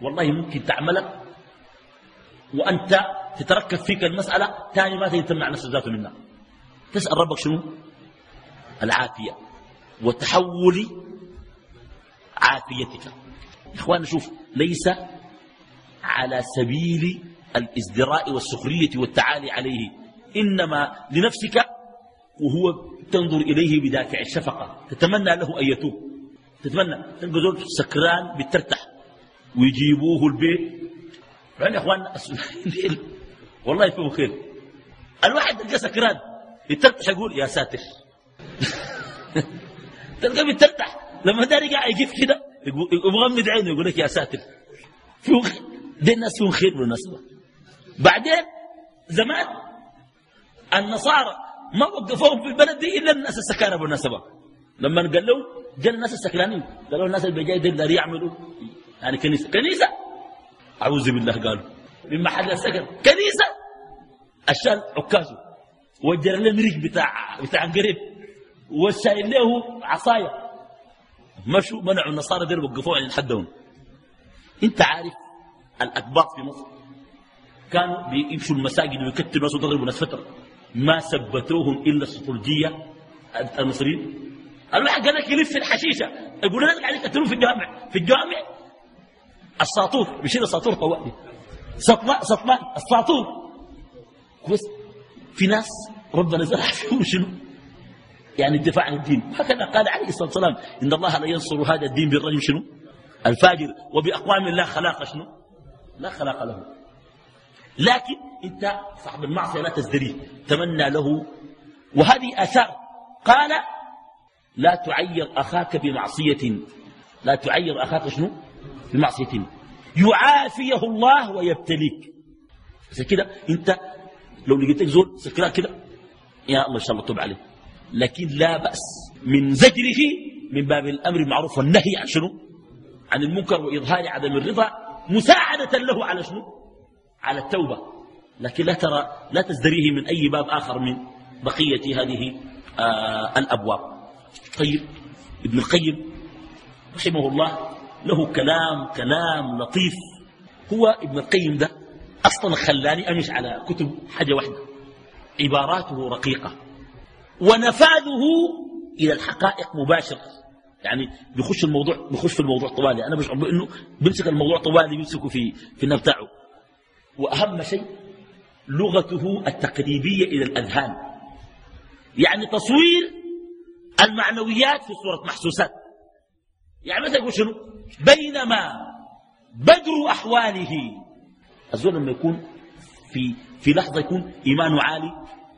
والله ممكن تعملك وأنت تتركب فيك المسألة ثاني ما تجتمع نفس ذاته منها. تسأل ربك شنو؟ العافية وتحول عافيتك. إخواننا شوف ليس على سبيل الإزدراء والسخرية والتعالي عليه. إنما لنفسك وهو تنظر إليه بدافع الشفقة. تتمنى له أن يتوب. تتمنى. تلقى زول سكران بترتح ويجيبوه البيت. فعلا يا إخوان والله يفهموا خير الواحد تلقى سكران. يترتح يقول يا ساتر. تلقى بيترتح. لما داري قاعد يجيب كده يغمض عينه يقول لك يا ساتر. فيهم دي الناس فيهم خير بالمناسبة بعدين زمان النصارى ما وقفوهم في البلد دي إلا الناس السكانه بالمناسبة. لما قال له جاء الناس السكرانين. قالوا الناس اللي دي يعملوا. يعني كنيسة. كنيسة. أعوذ بالله قالوا. من محل السكن كنيسة. الشال عكازه وجر له مريق بتاع بتاع قريب. وشايل له عصاية. مشوا منعوا النصارى دول وقفوا عن حدهم أنت عارف الأكباط في مصر كانوا بيمشوا المساجد ويكتبوا الناس ويضربوا ناس فترة ما ثبتوهم إلا السطرجية المصريين. الواحد قال لك يلف الحشيشة. يقول لك عليك قتلوه في الجامع. في الجامع الساطور. بيشيل الساطور طوالي سطمان سطمان الساطور. كويس. في ناس ربنا زرع فيهم شنو؟ يعني الدفاع عن الدين. هكذا قال عليه الصلاة والسلام. إن الله لا ينصر هذا الدين بالرجل شنو؟ الفاجر. وبأقوام لا خلاق شنو؟ لا خلاق له. لكن انت صاحب المعصية لا تزدريه تمنى له. وهذه آثار. قال لا تعير أخاك بمعصية. لا تعير أخاك شنو؟ بمعصية. يعافيه الله ويبتليك. بس كده انت لو لقيتك زول سكران كده يا الله إن شاء الله تب عليه. لكن لا بأس من زجره من باب الأمر المعروف والنهي عن شنو؟ عن المنكر وإظهار عدم الرضا مساعدة له على شنو؟ على التوبة. لكن لا ترى لا تزدريه من أي باب آخر من بقية هذه آه الأبواب. طيب ابن القيم رحمه الله له كلام كلام لطيف. هو ابن القيم ده أصلا خلاني أمش على كتب حاجة واحدة. عباراته رقيقة. ونفاذه إلى الحقائق مباشر يعني بيخش الموضوع بيخش في الموضوع طوالي. أنا بشعر بأنه بيمسك الموضوع طوالي بيمسكه في في النبتاعه بتاعه وأهم شيء لغته التقريبية إلى الأذهان. يعني تصوير المعنويات في صورة محسوسات. يعني مثلا يقول شنو؟ بينما بدر أحواله الزول لما يكون في في لحظة يكون إيمانه عالي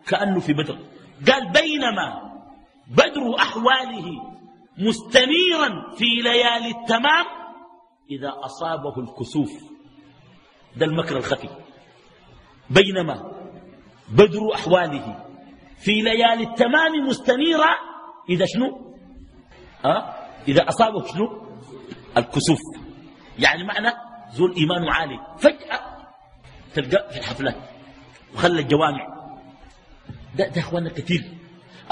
كأنه في بدر. قال بينما بدر أحواله مستنيرا في ليالي التمام إذا أصابه الكسوف. ده المكر الخفي. بينما بدر أحواله في ليالي التمام مستنيرا إذا شنو؟ أه؟ إذا أصابه شنو؟ الكسوف. يعني معنى زول إيمانه عالي. فجأة تلقى في الحفلات وخلى الجوامع. ده, ده أخوانا كثير.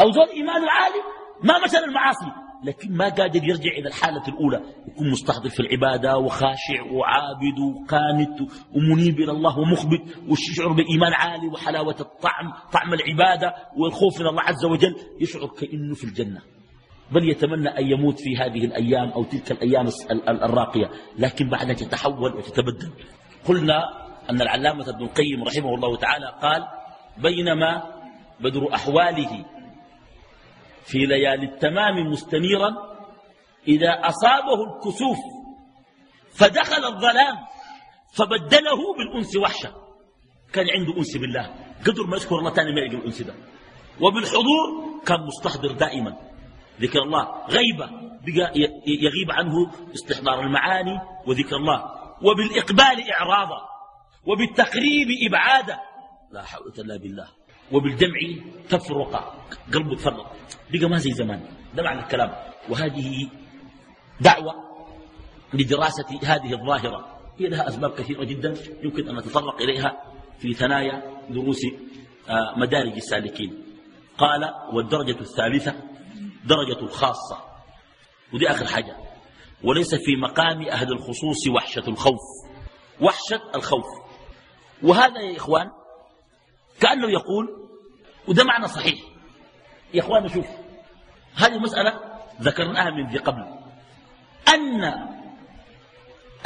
أو زول إيمانه عالي ما مثل المعاصي لكن ما قادر يرجع إلى الحالة الأولى. يكون مستحضر في العبادة وخاشع وعابد وقانت ومنيب إلى الله ومخبت ويشعر بإيمان عالي وحلاوة الطعم طعم العبادة والخوف من الله عز وجل. يشعر كأنه في الجنة. بل يتمنى أن يموت في هذه الأيام أو تلك الأيام الراقية. لكن بعدها تتحول وتتبدل قلنا أن العلامة ابن القيم رحمه الله تعالى قال بينما بدر أحواله في ليالي التمام مستنيرا إذا أصابه الكسوف فدخل الظلام فبدله بالأنس وحشة. كان عنده أنس بالله. قدر ما يذكر الله تاني ما يلقى الأنس ده. وبالحضور كان مستحضر دائما. ذكر الله. غيبة يغيب عنه استحضار المعاني وذكر الله. وبالإقبال إعراضا وبالتقريب إبعادا لا حول إلا بالله. وبالجمع تفرق قلبه تفرق. بقى ما زي زمان. ده معنى الكلام. وهذه دعوة لدراسة هذه الظاهرة. هي لها أسباب كثيرة جدا يمكن أن نتطرق إليها في ثنايا دروس آه، مدارج السالكين. قال والدرجة الثالثة درجة الخاصة. ودي آخر حاجة. وليس في مقام أهل الخصوص وحشة الخوف. وحشة الخوف. وهذا يا إخوان كأنه يقول وده معنى صحيح. يا إخوان شوف هذه المسألة ذكرناها من قبل. أن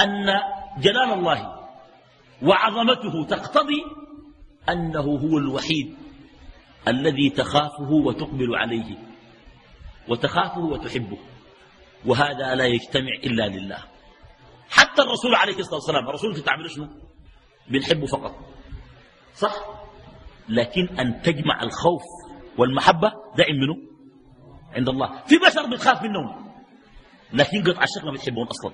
أن جلال الله وعظمته تقتضي أنه هو الوحيد الذي تخافه وتقبل عليه وتخافه وتحبه وهذا لا يجتمع إلا لله. حتى الرسول عليه الصلاة والسلام الرسول تتعمل شنو؟ بنحبه فقط. صح؟ لكن أن تجمع الخوف والمحبة دائم منه عند الله. في بشر بتخاف منهم لكن قطع الشك ما بتحبهم أصلا.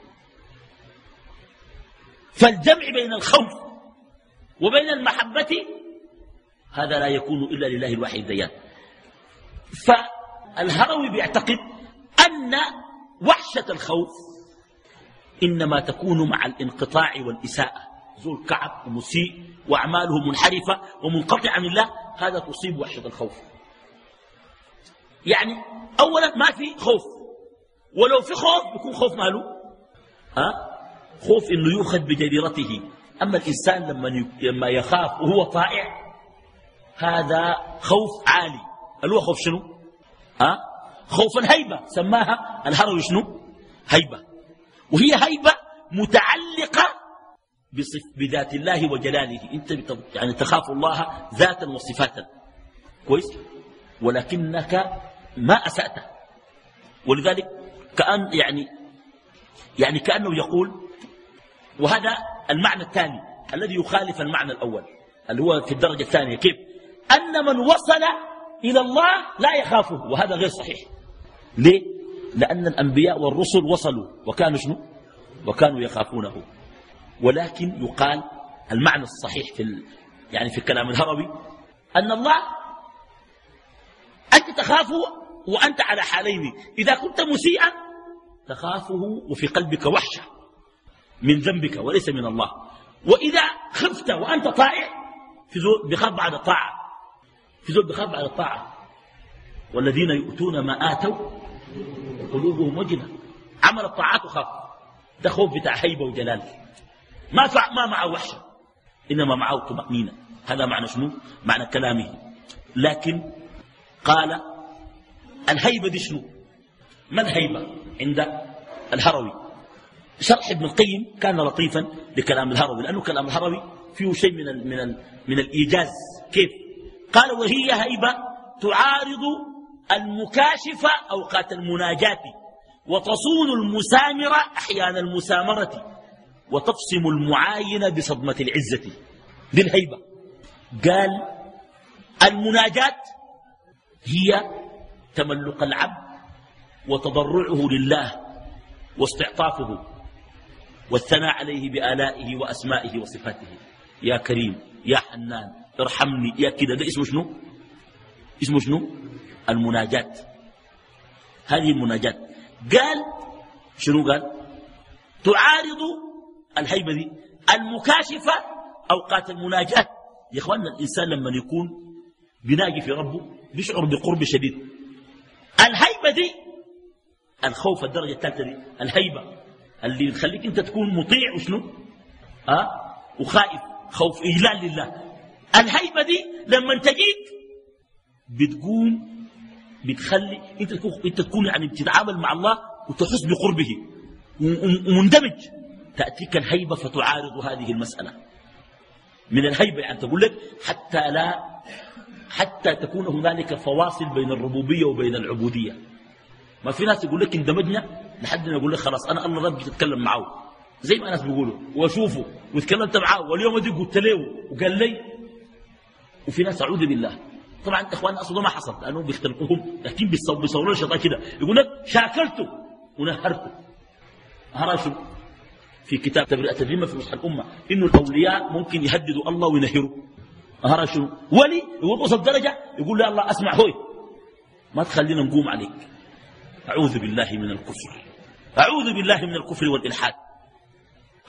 فالجمع بين الخوف وبين المحبة هذا لا يكون إلا لله الواحد الديان. فالهروي بيعتقد أن وحشة الخوف إنما تكون مع الانقطاع والإساءة. زول كعب ومسيء وأعماله منحرفة ومنقطعة عن الله هذا تصيب وحشة الخوف. يعني أولا ما في خوف. ولو في خوف يكون خوف ماله ها؟ خوف إنه يؤخذ بجريرته أما الإنسان لما لما يخاف وهو طائع هذا خوف عالي. اللي هو خوف شنو؟ ها؟ خوفا هيبه سماها الهروي شنو؟ هيبة. وهي هيبة متعلقة بصف بذات الله وجلاله. انت يعني تخاف الله ذاتا وصفاتا. كويس؟ ولكنك ما اسات ولذلك كان يعني يعني كأنه يقول وهذا المعنى الثاني الذي يخالف المعنى الأول اللي هو في الدرجة الثانية. كيف؟ أن من وصل إلى الله لا يخافه وهذا غير صحيح. ليه؟ لأن الأنبياء والرسل وصلوا وكانوا شنو؟ وكانوا يخافونه. ولكن يقال المعنى الصحيح في ال... يعني في الكلام الهروي أن الله أنت تخافه وأنت على حالين إذا كنت مسيئا تخافه وفي قلبك وحشة من ذنبك وليس من الله. وإذا خفت وأنت طائع في زول بخاف بعد الطاعة في زول بخاف بعد الطاعة. والذين يؤتون ما آتوا قلوبهم وجلة عمل الطاعات وخاف ده خوف بتاع هيبة وجلال. ما ما معه وحشة إنما معه طمأنينة. هذا معنى شنو؟ معنى كلامه. لكن قال الهيبة دي شنو؟ ما الهيبة؟ عند الهروي. شرح ابن القيم كان لطيفا لكلام الهروي لأنه كلام الهروي فيه شيء من ال من ال من الإيجاز. كيف؟ قال وهي هيبة تعارض المكاشفة أوقات المناجاة وتصون المسامرة أحيان المسامرة. وتفصم المعاين بصدمة العزة. دي الهيبة. قال المناجاة هي تملق العبد وتضرعه لله واستعطافه والثناء عليه بآلائه وأسمائه وصفاته. يا كريم يا حنان ارحمني. يا كده ده اسمه شنو؟ اسمه شنو؟ المناجات هذه المناجات قال شنو قال؟ تعارض الهيبة دي. المكاشفة أوقات المناجات يا إخواننا الإنسان لما يكون بيناجي في ربه بيشعر بقرب شديد. الهيبة دي الخوف الدرجة الثالثة دي الهيبة. اللي تخليك أنت تكون مطيع وشنو؟ أه؟ وخائف خوف إجلال لله. الهيبة دي لما تجيك بتقوم بتخلي أنت تكون, أنت تكون يعني بتتعامل مع الله وتحس بقربه ومندمج. تأتيك الهيبة فتعارض هذه المسألة. من الهيبة يعني تقول لك حتى لا حتى تكون هنالك فواصل بين الربوبية وبين العبودية. ما في ناس يقول لك اندمجنا لحد ما يقول لك خلاص أنا الله ربي تتكلم معه. زي ما الناس بيقولوا وأشوفه وتكلمت معاه واليوم دي قلت له وقال لي. وفي ناس أعوذ بالله. طبعا إخواننا أصلا ما حصل لأنه بيختلقوهم لكن بيصوروا الشيطان كده. يقول لك شاكلته ونهرته. هرشوا في كتاب تبرئة الذمة في وسط الأمة إنه الأولياء ممكن يهددوا الله وينهروا. هرشوا ولي يقول وصل درجة يقول لا الله أسمع هوي ما تخلينا نقوم عليك. أعوذ بالله من الكفر. أعوذ بالله من الكفر والإلحاد.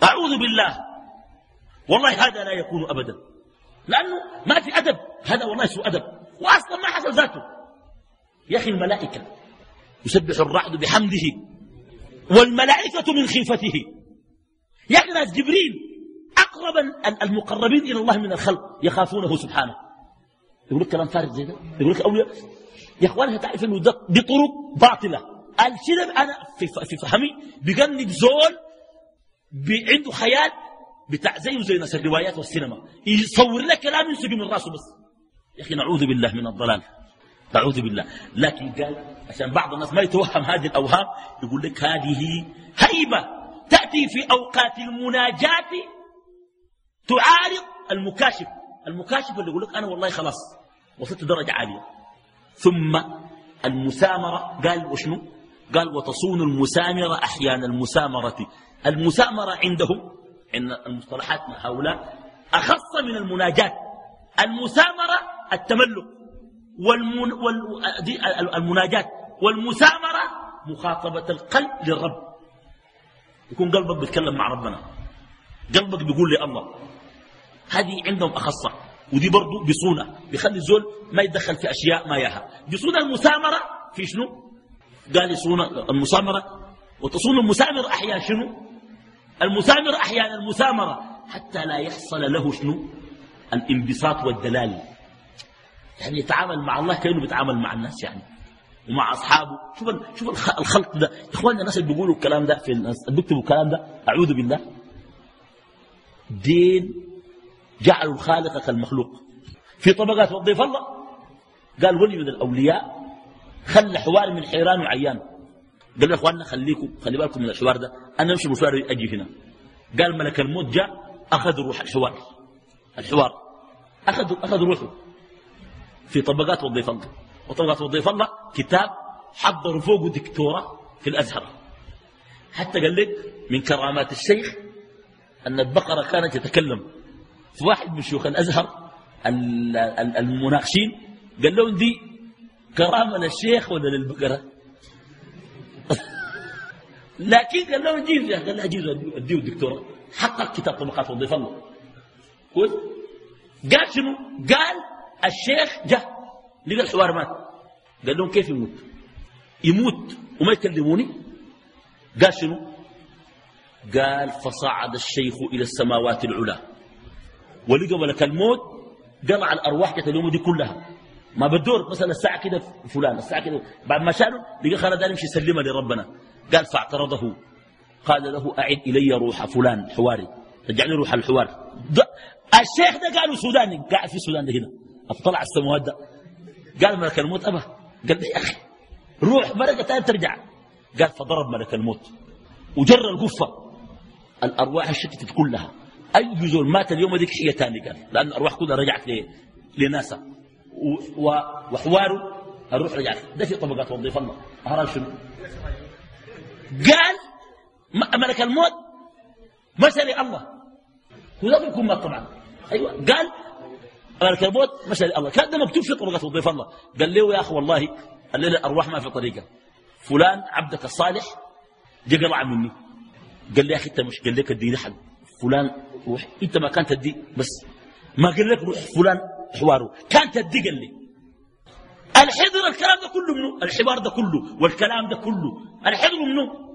أعوذ بالله. والله هذا لا يكون أبدا. لأنه ما في أدب. هذا والله سوء أدب. وأصلا ما حصل ذاته. يا أخي الملائكة يسبح الرعد بحمده والملائكة من خيفته. أخي ناس جبريل أقرب المقربين إلى الله من الخلق يخافونه سبحانه. يقول لك كلام فارغ زي ده؟ يقول لك أولياء يا أخوانها تعرف أنه دي طرق باطلة. الشرب أنا في, في فهمي بجنب زول عنده خيال بتاع زيه زي ناس الروايات والسينما. يصور لك كلام ينسج من راسه بس. يا أخي نعوذ بالله من الضلال. نعوذ بالله. لكن قال عشان بعض الناس ما يتوهم هذه الأوهام يقول لك هذه هيبة. تأتي في أوقات المناجاة تعارض المكاشف. المكاشف اللي يقول لك أنا والله خلاص وصلت درجة عالية. ثم المسامرة قال وشنو؟ قال وتصون المسامرة أحيان المسامرة. المسامرة عندهم إن المصطلحات مع هؤلاء أخص من المناجاة. المسامرة التملك والمن وال المناجاة والمسامرة مخاطبة القلب للرب. يكون قلبك بيتكلم مع ربنا. قلبك بيقول لي الله. هذه عندهم أخصة. ودي برضو بصونة بيخلي الزول ما يتدخل في أشياء ما ياها بصونة المسامرة في شنو؟ قال يصون المسامرة. وتصون المسامرة أحيانا شنو؟ المسامرة أحيانا المسامرة. حتى لا يحصل له شنو؟ الانبساط والدلال. يعني يتعامل مع الله كأنه بيتعامل مع الناس يعني. ومع أصحابه. شوف شوف الخلق ده. إخواننا الناس اللي بيقولوا الكلام ده في الناس اللي بيكتبوا الكلام ده أعوذ بالله. دين جعلوا الخالق كالمخلوق. في طبقات وظيف الله. قال ولي من الأولياء خلى حوار من حيران وعيان. قال يا إخواننا خليكم خلي بالكم من الحوار ده. أنا أمشي مشوار أجي هنا. قال ملك الموت جاء أخذ روح الحوار. الحوار. أخذوا, أخذوا روحه. في طبقات وظيف الله. وطبقات وظيف الله كتاب حضروا فوقه دكتورة في الأزهر. حتى قال لك من كرامات الشيخ أن البقرة كانت تتكلم. في واحد من شيوخ الأزهر المناقشين قال لهم دي كرامة للشيخ ولا للبقرة؟ لكن قال لهم جيب قال لها جيب اديه الدكتورة. حقق كتاب طبقات وظيفة الله. قال شنو؟ قال الشيخ جاء. لقى الحوار مات. قال لهم كيف يموت؟ يموت وما يكلموني؟ قال شنو؟ قال فصعد الشيخ إلى السماوات العلى ولقى ملك الموت قلع الأرواح كانت اليوم دي كلها. ما بدور مثلا الساعة كده فلان الساعة كده. بعد ما شالوا لقى خالد يمشي يسلمها لربنا. قال فاعترضه. قال له أعد إلي روح فلان حواري. رجعني روح الحوار. الشيخ ده قالوا سوداني. قاعد في السودان ده هنا. أطلع السماوات ده. قال ملك الموت أبا. قال لي يا أخي؟ روح مرقة تاني ترجع. قال فضرب ملك الموت. وجر القفة. الأرواح الشتت كلها. أي زول مات اليوم ديك هي تاني قال. لأن الأرواح كلها رجعت لناسا. وحواره الروح رجعت. ده في طبقات وظيفة الله. أهران شنو؟ قال ملك الموت مسألة الله. لا يكون مات طبعا. أيوة. قال الموت مسألة الله كان ده مكتوب في طبقات وظيفة الله. قال له يا أخي والله الليلة الأرواح ما في طريقة. فلان عبدك الصالح جا قلع مني. قال لي يا أخي أنت مش قال لك اديني حق فلان روح أنت ما كانت تدي بس ما قال لك روح فلان حواره. كانت تدي قال لي. الحضر الكلام ده كله منه الحوار ده كله والكلام ده كله. الحضر منه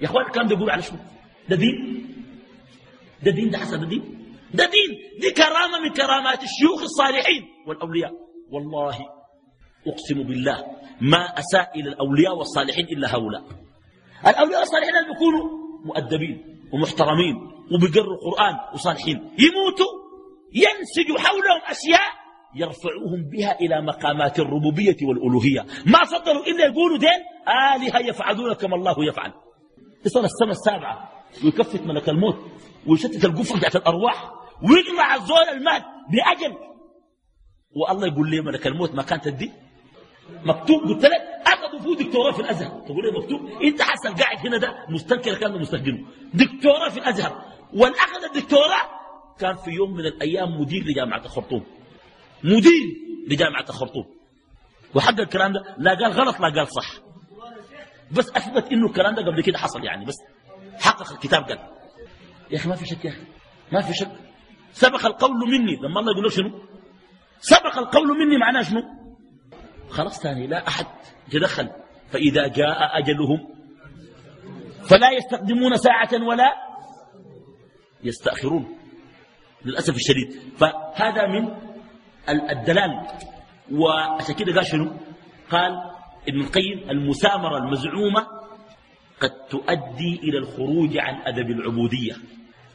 يا أخوان الكلام ده يقول على شنو؟ ده دين. ده دين ده حسن ده دين. ده دين دي كرامة من كرامات الشيوخ الصالحين والأولياء. والله أقسم بالله ما أساء إلى الأولياء والصالحين إلا هؤلاء. الأولياء والصالحين اللي بيكونوا مؤدبين ومحترمين وبيقروا القرآن وصالحين. يموتوا ينسج حولهم أشياء يرفعوهم بها إلى مقامات الربوبية والألوهية. ما فضلوا إلا يقولوا دين آلهة يفعلون كما الله يفعل. يصل السنة السابعة ويكفت ملك الموت ويشتت القفة بتاعت الأرواح. ويقمع الزول المات بأجل. والله يقول لي ملك الموت ما كانت تدي مكتوب قلت لك اخذوا فيه دكتوراه في الأزهر. تقول لي مكتوب؟ إنت حسن قاعد هنا ده مستنكر كان مستخدمه. دكتوراه في الأزهر. والاخذ الدكتوراه كان في يوم من الأيام مدير لجامعة الخرطوم مدير لجامعة الخرطوم وحق الكلام ده لا قال غلط لا قال صح. بس أثبت إنه الكلام ده قبل كده حصل يعني بس حقق الكتاب قال. يا أخي ما في شك يا أخي. ما في شك. سبق القول مني. لما الله يقول له شنو؟ سبق القول مني معناه شنو؟ خلاص ثاني لا أحد يتدخل. فإذا جاء أجلهم فلا يستقدمون ساعة ولا يستأخرون. للأسف الشديد. فهذا من الدلال. وعشان كده قال شنو؟ قال ابن القيم المسامرة المزعومة قد تؤدي إلى الخروج عن أدب العبودية.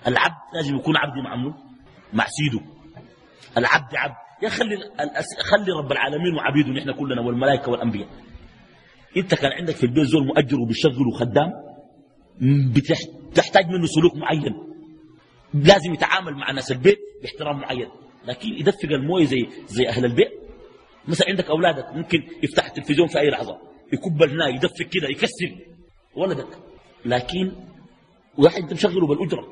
العبد لازم يكون عبد مع منه مع سيده العبد عبد. يا خلي خلي رب العالمين وعبيده نحن كلنا والملائكة والأنبياء. أنت كان عندك في البيت زول مؤجر وبيشغل وخدام؟ بتحتاج منه سلوك معين. لازم يتعامل مع ناس البيت باحترام معين. لكن يدفق المويه زي زي أهل البيت مثلا عندك أولادك ممكن يفتح التلفزيون في أي لحظة يكب الماء يدفق كده يكسر ولدك. لكن واحد انت مشغله بالأجرة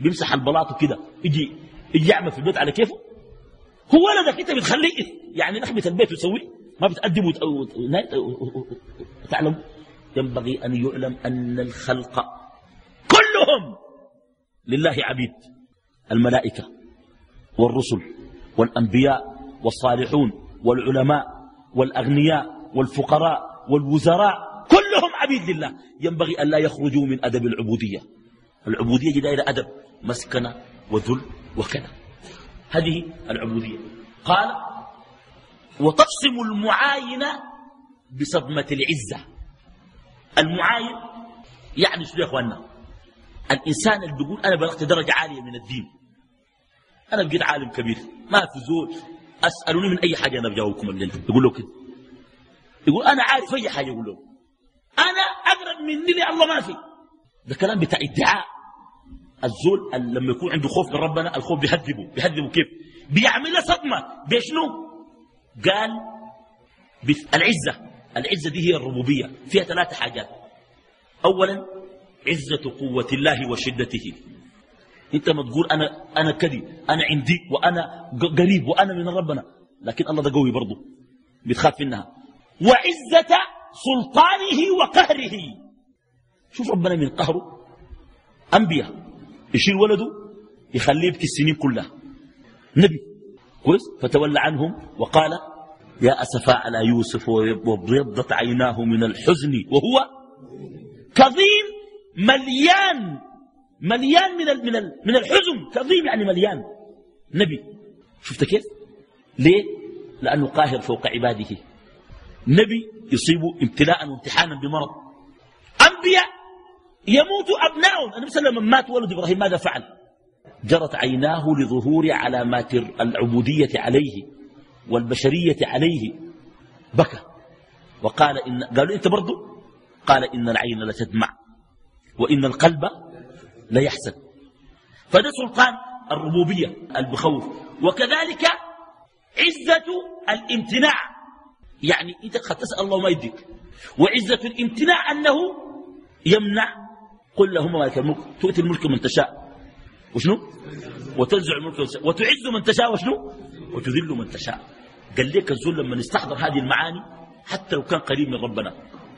بيمسح البلاط وكده يجي يجي يعمل في البيت على كيفه؟ هو ولدك انت بتخليه يعني نخبة البيت وتسويه ما بتأدب وتعلم ينبغي أن يعلم أن الخلق كلهم لله عبيد. الملائكة والرسل والأنبياء والصالحون والعلماء والأغنياء والفقراء والوزراء كلهم عبيد لله. ينبغي أن لا يخرجوا من أدب العبودية. العبودية جدا إلى أدب مسكنة وذل وكذا. هذه العبودية. قال وتقسم المعاينة بصدمة العزة. المعاين يعني شو يا إخواننا؟ الإنسان اللي بيقول أنا بلغت درجة عالية من الدين. أنا بقيت عالم كبير. ما في زول أسألوني من أي حاجة أنا بجاوبكم الليل. يقول له كده. يقول أنا عارف أي حاجة يقول له. أنا أقرب مني الله ما في. ده كلام بتاع ادعاء. الزول لما يكون عنده خوف من ربنا الخوف بيهذبه بيهذبه كيف؟ بيعمل صدمة. بشنو قال العزة. العزة دي هي الربوبية. فيها ثلاثة حاجات. أولا عزة قوة الله وشدته. أنت ما تقول أنا أنا كذي أنا عندي وأنا قريب وأنا من ربنا. لكن الله ده قوي برضه. بتخاف منها. وعزة سلطانه وقهره. شوف ربنا من قهره. أنبياء. يشيل ولده يخليه يبكي السنين كلها. نبي كويس؟ فتولى عنهم وقال يا أسفا على يوسف وابيضت عيناه من الحزن وهو كظيم مليان مليان من من من الحزن. كظيم يعني مليان. نبي شفت كيف؟ ليه؟ لأنه قاهر فوق عباده. نبي يصيب ابتلاء وامتحانا بمرض. أنبياء يموت أبنائهم النبي صلى الله عليه وسلم مات ولد إبراهيم. ماذا فعل؟ جرت عيناه لظهور علامات العبودية عليه والبشرية عليه. بكى. وقال إن قالوا أنت برضو؟ قال إن العين لتدمع وإن القلب ليحزن فده سلطان الربوبية البخوف وكذلك عزة الامتناع. يعني انت قد تسأل الله ما يديك. وعزة الامتناع أنه يمنع قل لهم مالك الملك تؤتي الملك من تشاء. وشنو؟ وتنزع الملك من تشاء. وتعز من تشاء. وشنو؟ وتذل من تشاء. قال لك الزول لما يستحضر هذه المعاني حتى لو كان قريب من ربنا.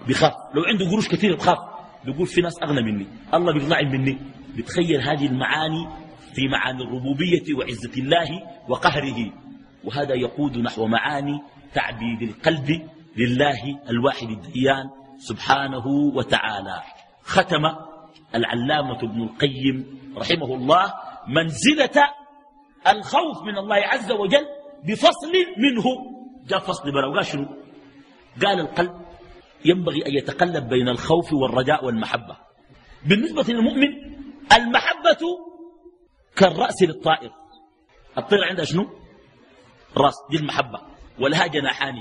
بيخاف لو عنده قروش كثير بخاف. بيقول في ناس أغنى مني. الله بيطلع مني. بتخيل هذه المعاني في معاني الربوبية وعزة الله وقهره. وهذا يقود نحو معاني تعبيد القلب لله الواحد الديان سبحانه وتعالى. ختم العلامة ابن القيم رحمه الله منزلة الخوف من الله عز وجل بفصل منه. جاء فصل وقال شنو؟ قال القلب ينبغي أن يتقلب بين الخوف والرجاء والمحبة. بالنسبة للمؤمن المحبة كالرأس للطائر. الطير عندها شنو؟ راس دي المحبة. ولها جناحان.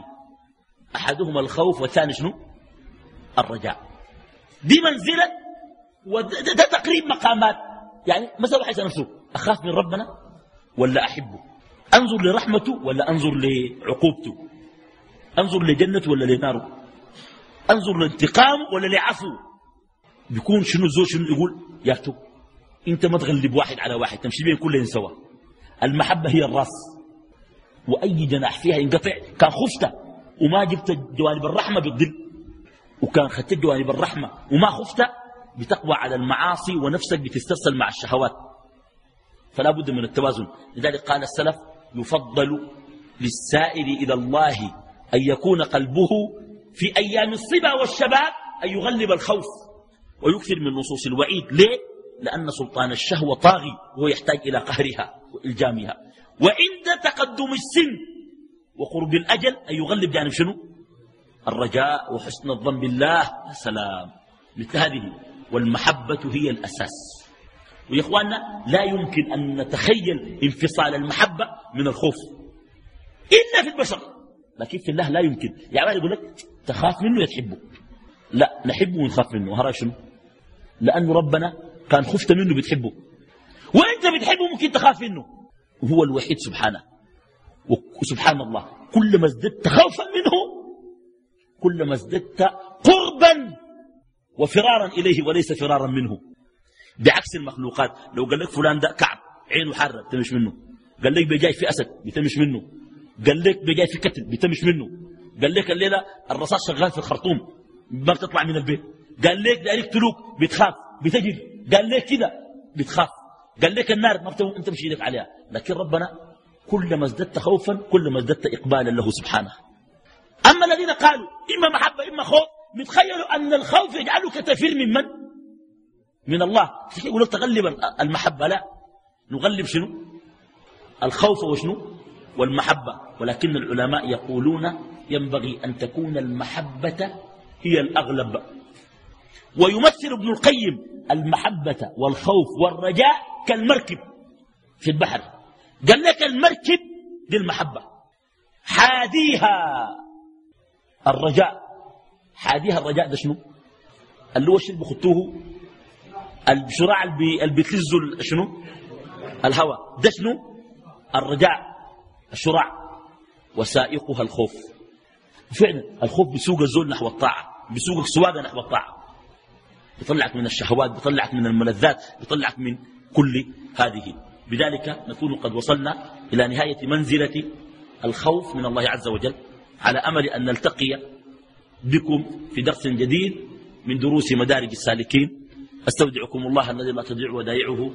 أحدهما الخوف والثاني شنو؟ الرجاء. دي منزلة وده تقريب مقامات. يعني مثلا واحد نفسه أخاف من ربنا ولا أحبه؟ أنظر لرحمته ولا أنظر لعقوبته؟ أنظر لجنته ولا لناره؟ أنظر لانتقامه ولا لعفو بيكون شنو الزول شنو يقول؟ يا اختو أنت ما تغلب واحد على واحد تمشي بين كلهم سوا. المحبة هي الرأس. وأي جناح فيها ينقطع كان خفت وما جبت جوانب الرحمة بالظل وكان خدت جوانب الرحمة وما خفت بتقوى على المعاصي ونفسك بتسترسل مع الشهوات. فلا بد من التوازن. لذلك قال السلف يفضل للسائر إلى الله أن يكون قلبه في أيام الصبا والشباب أن يغلب الخوف ويكثر من نصوص الوعيد. ليه؟ لأن سلطان الشهوة طاغي وهو يحتاج إلى قهرها وإلجامها. وعند تقدم السن وقرب الأجل أن يغلب جانب شنو؟ الرجاء وحسن الظن بالله. السلام مثل هذه. والمحبة هي الأساس. ويا إخواننا لا يمكن أن نتخيل انفصال المحبة من الخوف. إلا في البشر. لكن في الله لا يمكن. يعني يقول لك تخاف منه يتحبه لا نحبه ونخاف منه. هذا شنو؟ لأنه ربنا كان خفت منه بتحبه. وأنت بتحبه ممكن تخاف منه. وهو الوحيد سبحانه. وسبحان الله كلما ازددت خوفا منه كلما ازددت قربا وفرارا إليه وليس فرارا منه. بعكس المخلوقات. لو قال لك فلان ده كعب عينه حارة بتمش منه. قال لك بيجاي في أسد بتمش منه. قال لك بيجاي في كتل بتمش منه. قال لك الليلة الرصاص شغال في الخرطوم ما بتطلع من البيت. قال لك داريك تلوك بتخاف بتجري. قال لك كده بتخاف. قال لك النار ما انت تمشي لك عليها. لكن ربنا كلما ازددت خوفا كلما ازددت إقبالا له سبحانه. أما الذين قالوا إما محبة إما خوف متخيلوا أن الخوف يجعلك تفر من من؟ من الله. يقول تغلب المحبة. لا. نغلب شنو؟ الخوف وشنو؟ والمحبة. ولكن العلماء يقولون ينبغي أن تكون المحبة هي الأغلب. ويمثل ابن القيم المحبة والخوف والرجاء كالمركب في البحر. قال لك المركب دي المحبة حاديها الرجاء. حاديها الرجاء ده شنو؟ اللي هو الشيء بخطوه الشراع اللي بيتلزوا شنو؟ الهواء ده شنو؟ الرجاء الشرع وسائقها الخوف. فعلا الخوف بيسوق الزول نحو الطاعة بيسوقك سواقة نحو الطاعة. بيطلعك من الشهوات بيطلعك من الملذات بيطلعك من كل هذه. بذلك نكون قد وصلنا إلى نهاية منزلة الخوف من الله عز وجل على أمل أن نلتقي بكم في درس جديد من دروس مدارج السالكين. أستودعكم الله الذي لا تضيع ودائعه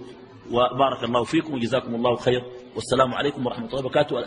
وبارك الله فيكم وجزاكم الله خير والسلام عليكم ورحمة الله وبركاته.